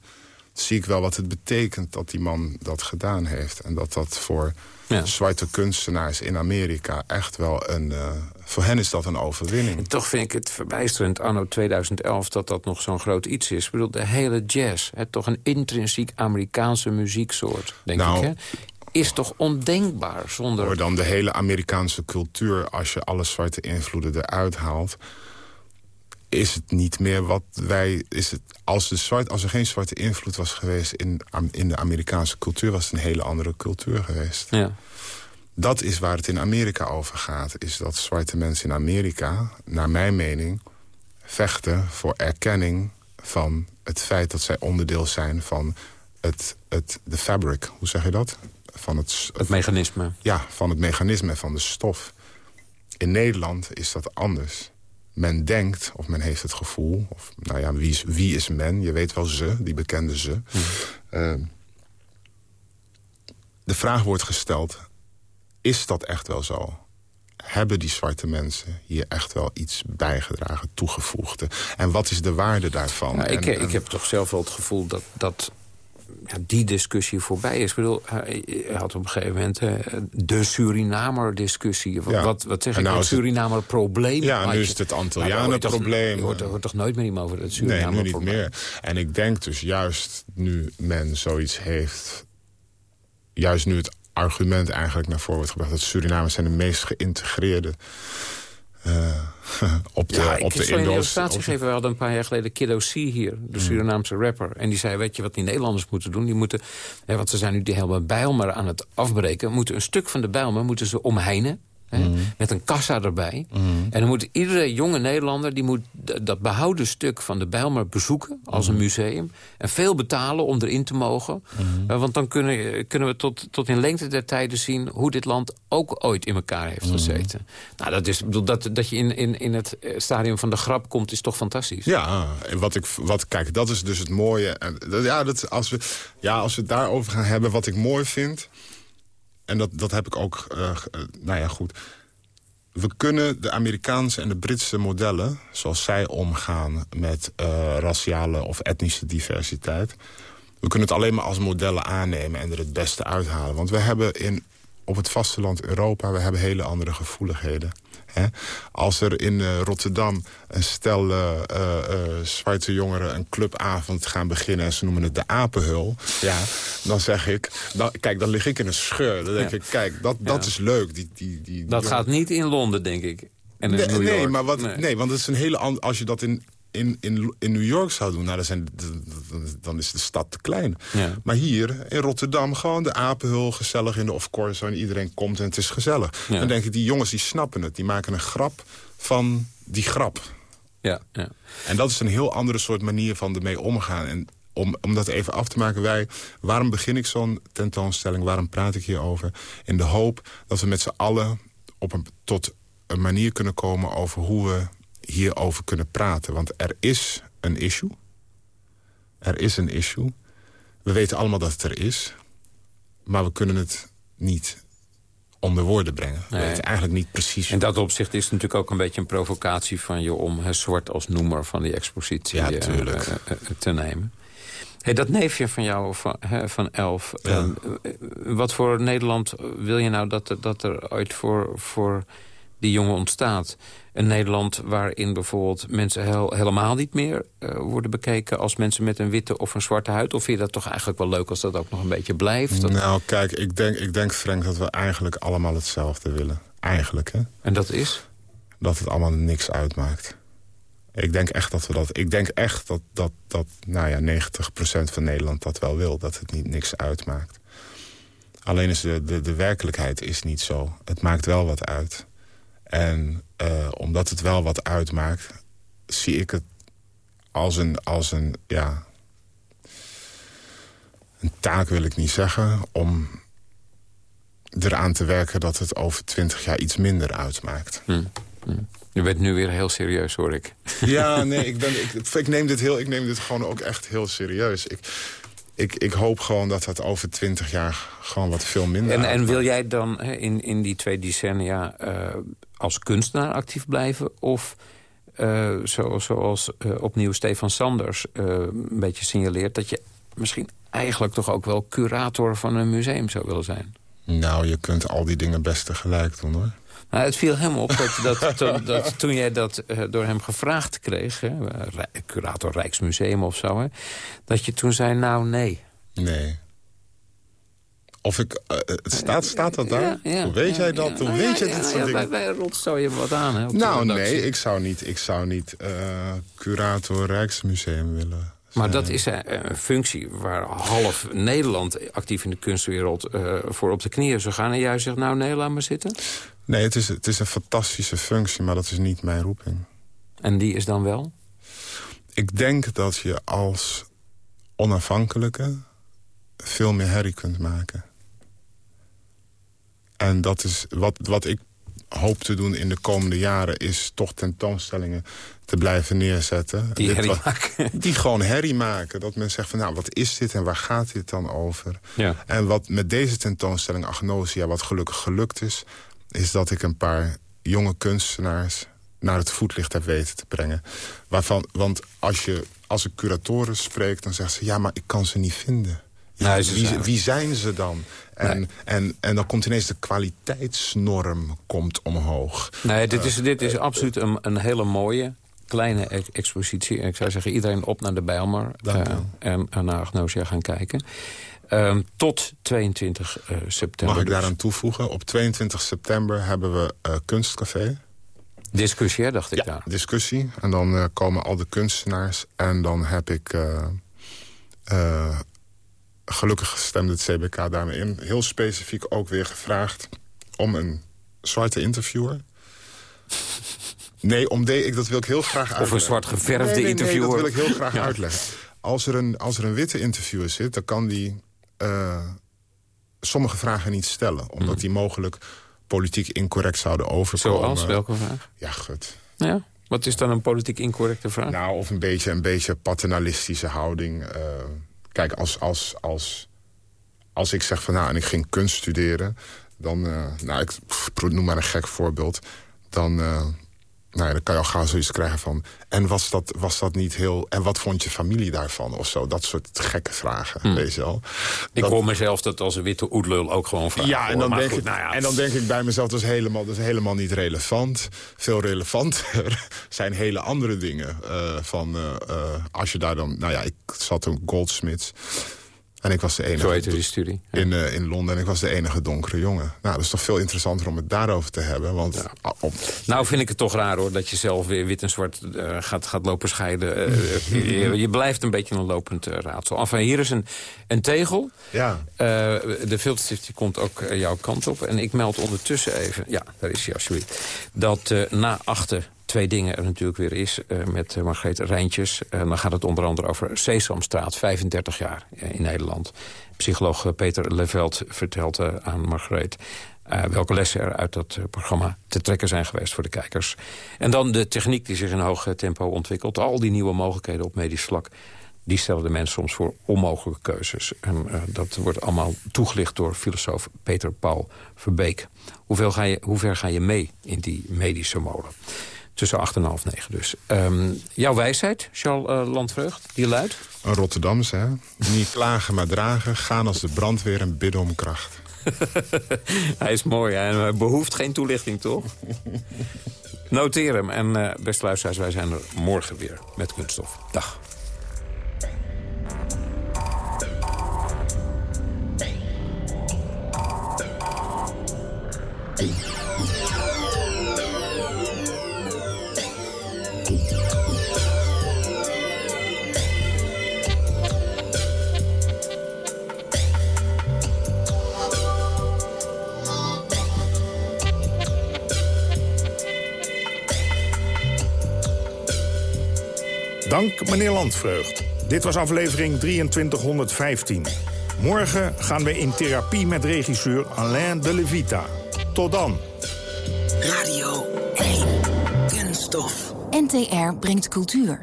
zie ik wel wat het betekent dat die man dat gedaan heeft. En dat dat voor Ja. zwarte kunstenaars in Amerika echt wel een... eh, voor hen is dat een overwinning. En toch vind ik het verbijsterend, anno 2011, dat dat nog zo'n groot iets is. Ik bedoel, de hele jazz, hè, toch een intrinsiek Amerikaanse muzieksoort, denk Nou, ik, hè, is toch ondenkbaar zonder... Hoor dan de hele Amerikaanse cultuur, als je alle zwarte invloeden eruit haalt... is het niet meer wat wij... Is het, als, de zwart, als er geen zwarte invloed was geweest in, in de Amerikaanse cultuur... was het een hele andere cultuur geweest. Ja. Dat is waar het in Amerika over gaat. Is dat zwarte mensen in Amerika, naar mijn mening... vechten voor erkenning van het feit dat zij onderdeel zijn van het, het, de fabric. Hoe zeg je dat? Van het, Het mechanisme. ja, van het mechanisme van de stof. In Nederland is dat anders. Men denkt, of men heeft het gevoel... of nou ja, wie is, wie is men? Je weet wel ze, die bekende ze. Eh, de vraag wordt gesteld, is dat echt wel zo? Hebben die zwarte mensen hier echt wel iets bijgedragen, toegevoegd? En wat is de waarde daarvan? Nou, ik, En- ik en- heb toch zelf wel het gevoel dat, dat ja, die discussie voorbij is. Ik bedoel, hij hij had op een gegeven moment eh, de Surinamer-discussie. Wat, Ja. wat, wat zeg ik? nou het Surinamer-probleem. Ja, nu is het het toch- Antillianen-probleem. Je hoort, er toch nooit meer iemand over het Nee, nu Surinamer-probleem? niet meer. En ik denk dus juist nu men zoiets heeft... juist nu het argument eigenlijk naar voren wordt gebracht... dat Surinamers zijn de meest geïntegreerde... eh, op de, Ja, op ik de zal je een illustratie op- geven. We hadden een paar jaar geleden Kiddo C hier, de Surinaamse rapper. En die zei, weet je wat die Nederlanders moeten doen? Die moeten, hè, want ze zijn nu die hele Bijlmer aan het afbreken... moeten een stuk van de Bijlmer moeten ze omheinen. Hè, Met een kassa erbij. En dan moet iedere jonge Nederlander... die moet dat behouden stuk van de Bijlmer bezoeken als een museum. En veel betalen om erin te mogen. Eh, want dan kunnen, kunnen we tot, tot in lengte der tijden zien... hoe dit land ook ooit in elkaar heeft gezeten. Nou, dat, is, bedoel, dat, dat je in, in, in het eh, stadium van de grap komt... is toch fantastisch. Ja, en wat ik, wat, kijk, dat is dus het mooie. En, ja, dat, als, we, ja, als we het daarover gaan hebben, wat ik mooi vind... en dat, dat heb ik ook, eh, eh, nou ja, goed... We kunnen de Amerikaanse en de Britse modellen... zoals zij omgaan met eh, raciale of etnische diversiteit... we kunnen het alleen maar als modellen aannemen en er het beste uithalen. Want we hebben in, op het vasteland Europa... we hebben hele andere gevoeligheden. Hè? Als er in eh, Rotterdam een stel eh, zwarte jongeren een clubavond gaan beginnen... en ze noemen het de apenhul, ja, dan zeg ik... Dan, kijk, dan lig ik in een scheur. Dan denk Ja. ik, kijk, dat, dat Ja. is leuk. Die, die, die, Dat jongen- gaat niet in Londen, denk ik. En in Nee, New nee, York. maar wat, Nee. nee. want het is een hele andere. Als je dat in, in, in, in New York zou doen, nou, dan, zijn, dan- is de stad te klein. Ja. Maar hier in Rotterdam gewoon de apenhul gezellig in de of course en iedereen komt en het is gezellig. Ja. Dan denk ik, die jongens die snappen het, die maken een grap van die grap. Ja, ja. En dat is een heel andere soort manier van ermee omgaan. En om, om dat even af te maken, wij, waarom begin ik zo'n tentoonstelling? Waarom praat ik hierover? In de hoop dat we met z'n allen op een, tot een manier kunnen komen... over hoe we hierover kunnen praten. Want er is een issue. Er is een issue. We weten allemaal dat het er is. Maar we kunnen het niet onder woorden brengen. We Nee. weten eigenlijk niet precies... In dat opzicht is het natuurlijk ook een beetje een provocatie van je... om het zwart als noemer van die expositie Ja, eh, eh, eh, te nemen. Hey, dat neefje van jou, van, hè, van Elf... Ja. eh, eh, wat voor Nederland wil je nou dat, er- dat er ooit voor, voor die jongen ontstaat? Een Nederland waarin bijvoorbeeld mensen heel, helemaal niet meer eh, worden bekeken... als mensen met een witte of een zwarte huid? Of vind je dat toch eigenlijk wel leuk als dat ook nog een beetje blijft? Dat- Nou, kijk, ik denk, ik denk Frank, dat we eigenlijk allemaal hetzelfde willen. Eigenlijk, hè? En dat is? Dat het allemaal niks uitmaakt. Ik denk echt dat we dat... Ik denk echt dat, dat, dat nou ja, 90% van Nederland dat wel wil. Dat het niet, niks uitmaakt. Alleen is de, de, de werkelijkheid is niet zo. Het maakt wel wat uit. En eh, omdat het wel wat uitmaakt... zie ik het als een... Als een ja, een taak wil ik niet zeggen... om eraan te werken dat het over twintig jaar iets minder uitmaakt. Hm. Hm. Je bent nu weer heel serieus, hoor ik. Ja, nee, ik, ben, ik, ik, neem dit heel, ik neem dit gewoon ook echt heel serieus. Ik, ik, ik hoop gewoon dat het over twintig jaar gewoon wat veel minder En, en wil jij dan in, in die twee decennia uh, als kunstenaar actief blijven? Of uh, zo, zoals uh, opnieuw Stefan Sanders een beetje signaleert... dat je misschien eigenlijk toch ook wel curator van een museum zou willen zijn? Nou, je kunt al die dingen best tegelijk doen, hoor. Nou, het viel hem op dat, dat, dat, dat toen jij dat uh, door hem gevraagd kreeg... Hè, curator Rijksmuseum of zo... Hè, dat je toen zei, nou, nee. Nee. Of ik... Uh, staat, staat dat daar? Ja, ja, Hoe weet ja, jij dat? Hoe weet jij dit soort dingen? Wij, wij je wat aan, hè? Nou, nee, ik zou niet, ik zou niet uh, curator Rijksmuseum willen maar dat is een functie waar half Nederland actief in de kunstwereld uh, voor op de knieën zou gaan. En jij zegt, nou nee, laat maar zitten? Nee, het is, het is een fantastische functie, maar dat is niet mijn roeping. En die is dan wel? Ik denk dat je als onafhankelijke veel meer herrie kunt maken. En dat is wat, wat ik hoop te doen in de komende jaren... is toch tentoonstellingen te blijven neerzetten. Die herrie maken. Die gewoon herrie maken. Dat men zegt van nou, wat is dit en waar gaat dit dan over? Ja. En wat met deze tentoonstelling Agnosia, wat gelukkig gelukt is... is dat ik een paar jonge kunstenaars naar het voetlicht heb weten te brengen. Waarvan, want als je als een curatoren spreekt, dan zegt ze... ja, maar ik kan ze niet vinden. Ja, wie, wie, zijn ze dan? En, en, en dan komt ineens de kwaliteitsnorm komt omhoog. Nee, dit is, dit is absoluut een, een hele mooie kleine expositie. Ik zou zeggen, iedereen op naar de Bijlmer uh, en, en naar Agnosia gaan kijken. Uh, tot 22 uh, september. Mag ik daaraan toevoegen? Op 22 september hebben we Kunstcafé. Discussie, dacht ik ja, daar. discussie. En dan komen al de kunstenaars. En dan heb ik... gelukkig stemde het CBK daarmee in. Heel specifiek ook weer gevraagd om een zwarte interviewer. Nee, om de, ik, dat wil ik heel graag uitleggen. Of een zwart geverfde nee, nee, interviewer. Dat wil ik heel graag uitleggen. Als er, een, als er een witte interviewer zit, dan kan die uh, sommige vragen niet stellen. Omdat hmm. die mogelijk politiek incorrect zouden overkomen. Zoals? Welke vraag? Ja, goed. Ja, wat is dan een politiek incorrecte vraag? Nou, of een beetje een beetje paternalistische houding. Uh, kijk, als, als, als, als ik zeg van nou, en ik ging kunst studeren... dan, uh, nou, ik noem maar een gek voorbeeld... dan nou ja, dan kan je al gauw zoiets krijgen van... en was dat, was dat niet heel... en wat vond je familie daarvan of zo? Dat soort gekke vragen, hmm. weet je wel. Ik hoor mezelf dat als een witte oedlul ook gewoon vragen. Ja, en dan, denk, ik, nou ja. en dan denk ik bij mezelf, dat is, helemaal, dat is helemaal niet relevant. Veel relevanter zijn hele andere dingen. Uh, van, uh, uh, als je daar dan... Nou ja, ik zat een Goldsmiths... En ik was de enige... Zo heette die studie. In, uh, in Londen. En ik was de enige donkere jongen. Nou, dat is toch veel interessanter om het daarover te hebben. Want op... Nou vind ik het toch raar hoor, dat je zelf weer wit en zwart uh, gaat, gaat lopen scheiden. Uh, je, je, blijft een beetje een lopend raadsel. Enfin, hier is een, een tegel. Ja. de filterstift die komt ook jouw kant op. En ik meld ondertussen even, ja, daar is hij alsjeblieft. Dat na achter twee dingen er natuurlijk weer is uh, met uh, Margreet Rijntjes. Uh, dan gaat het onder andere over Sesamstraat, 35 jaar in Nederland. Psycholoog Peter Leveld vertelt aan Margreet... welke lessen er uit dat programma te trekken zijn geweest voor de kijkers. En dan de techniek die zich in hoog tempo ontwikkelt. Al die nieuwe mogelijkheden op medisch vlak die stellen de mensen soms voor onmogelijke keuzes. En dat wordt allemaal toegelicht door filosoof Peter Paul Verbeek. Hoeveel ga je, hoe ver ga je mee in die medische molen? Tussen 8 en half 9 dus. Um, jouw wijsheid, Charles uh, Landvreugd, die luidt? Een Rotterdamse, hè? Niet klagen, maar dragen. Gaan als de brandweer en bidden om kracht. hij is mooi en hij behoeft geen toelichting, toch? Noteer hem. En uh, beste luisteraars, wij zijn er morgen weer met Kunststof. Dag. Dank, meneer Landvreugd. Dit was aflevering 2315. Morgen gaan we in therapie met regisseur Alain de Levita. Tot dan. Radio 1. Kunststof. NTR brengt cultuur.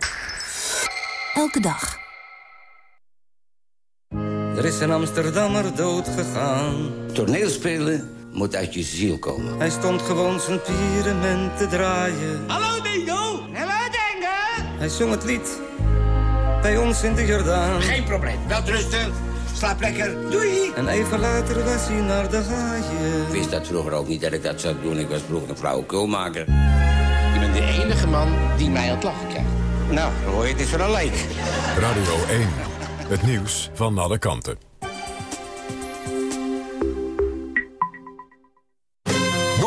Elke dag. Er is een Amsterdammer dood gegaan. Toneelspelen moet uit je ziel komen. Hij stond gewoon zijn pieren te draaien. Hallo Dingo. Hij zong het lied bij ons in de Jordaan. Geen probleem, wel rusten. Slaap lekker, doei! En even later was hij naar de haaien. Ik wist dat vroeger ook niet dat ik dat zou doen. Ik was vroeger een flauwekulmaker. Je bent de enige man die mij aan het lachen krijgt. Nou, hoor je het is van een leek. Radio 1, het nieuws van alle kanten.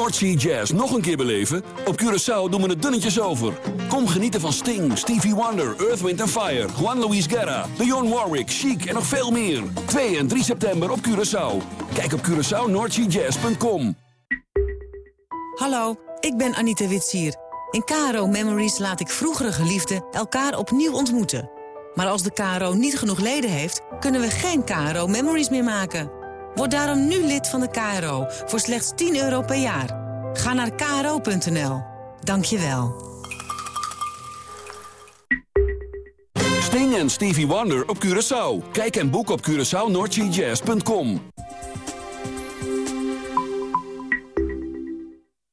Noordsea Jazz nog een keer beleven? Op Curaçao doen we het dunnetjes over. Kom genieten van Sting, Stevie Wonder, Earth, Wind Fire... Juan Luis Guerra, Dionne Warwick, Chic en nog veel meer. 2 en 3 september op Curaçao. Kijk op CuraçaoNoordseaJazz.com. Hallo, ik ben Anita Witsier. In KRO Memories laat ik vroegere geliefden elkaar opnieuw ontmoeten. Maar als de KRO niet genoeg leden heeft, kunnen we geen KRO Memories meer maken... Word daarom nu lid van de KRO voor slechts 10 euro per jaar. Ga naar kro.nl. Dank je wel. Sting en Stevie Wonder op Curaçao. Kijk en boek op CuraçaoNordGJazz.com.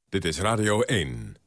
Dit is Radio 1.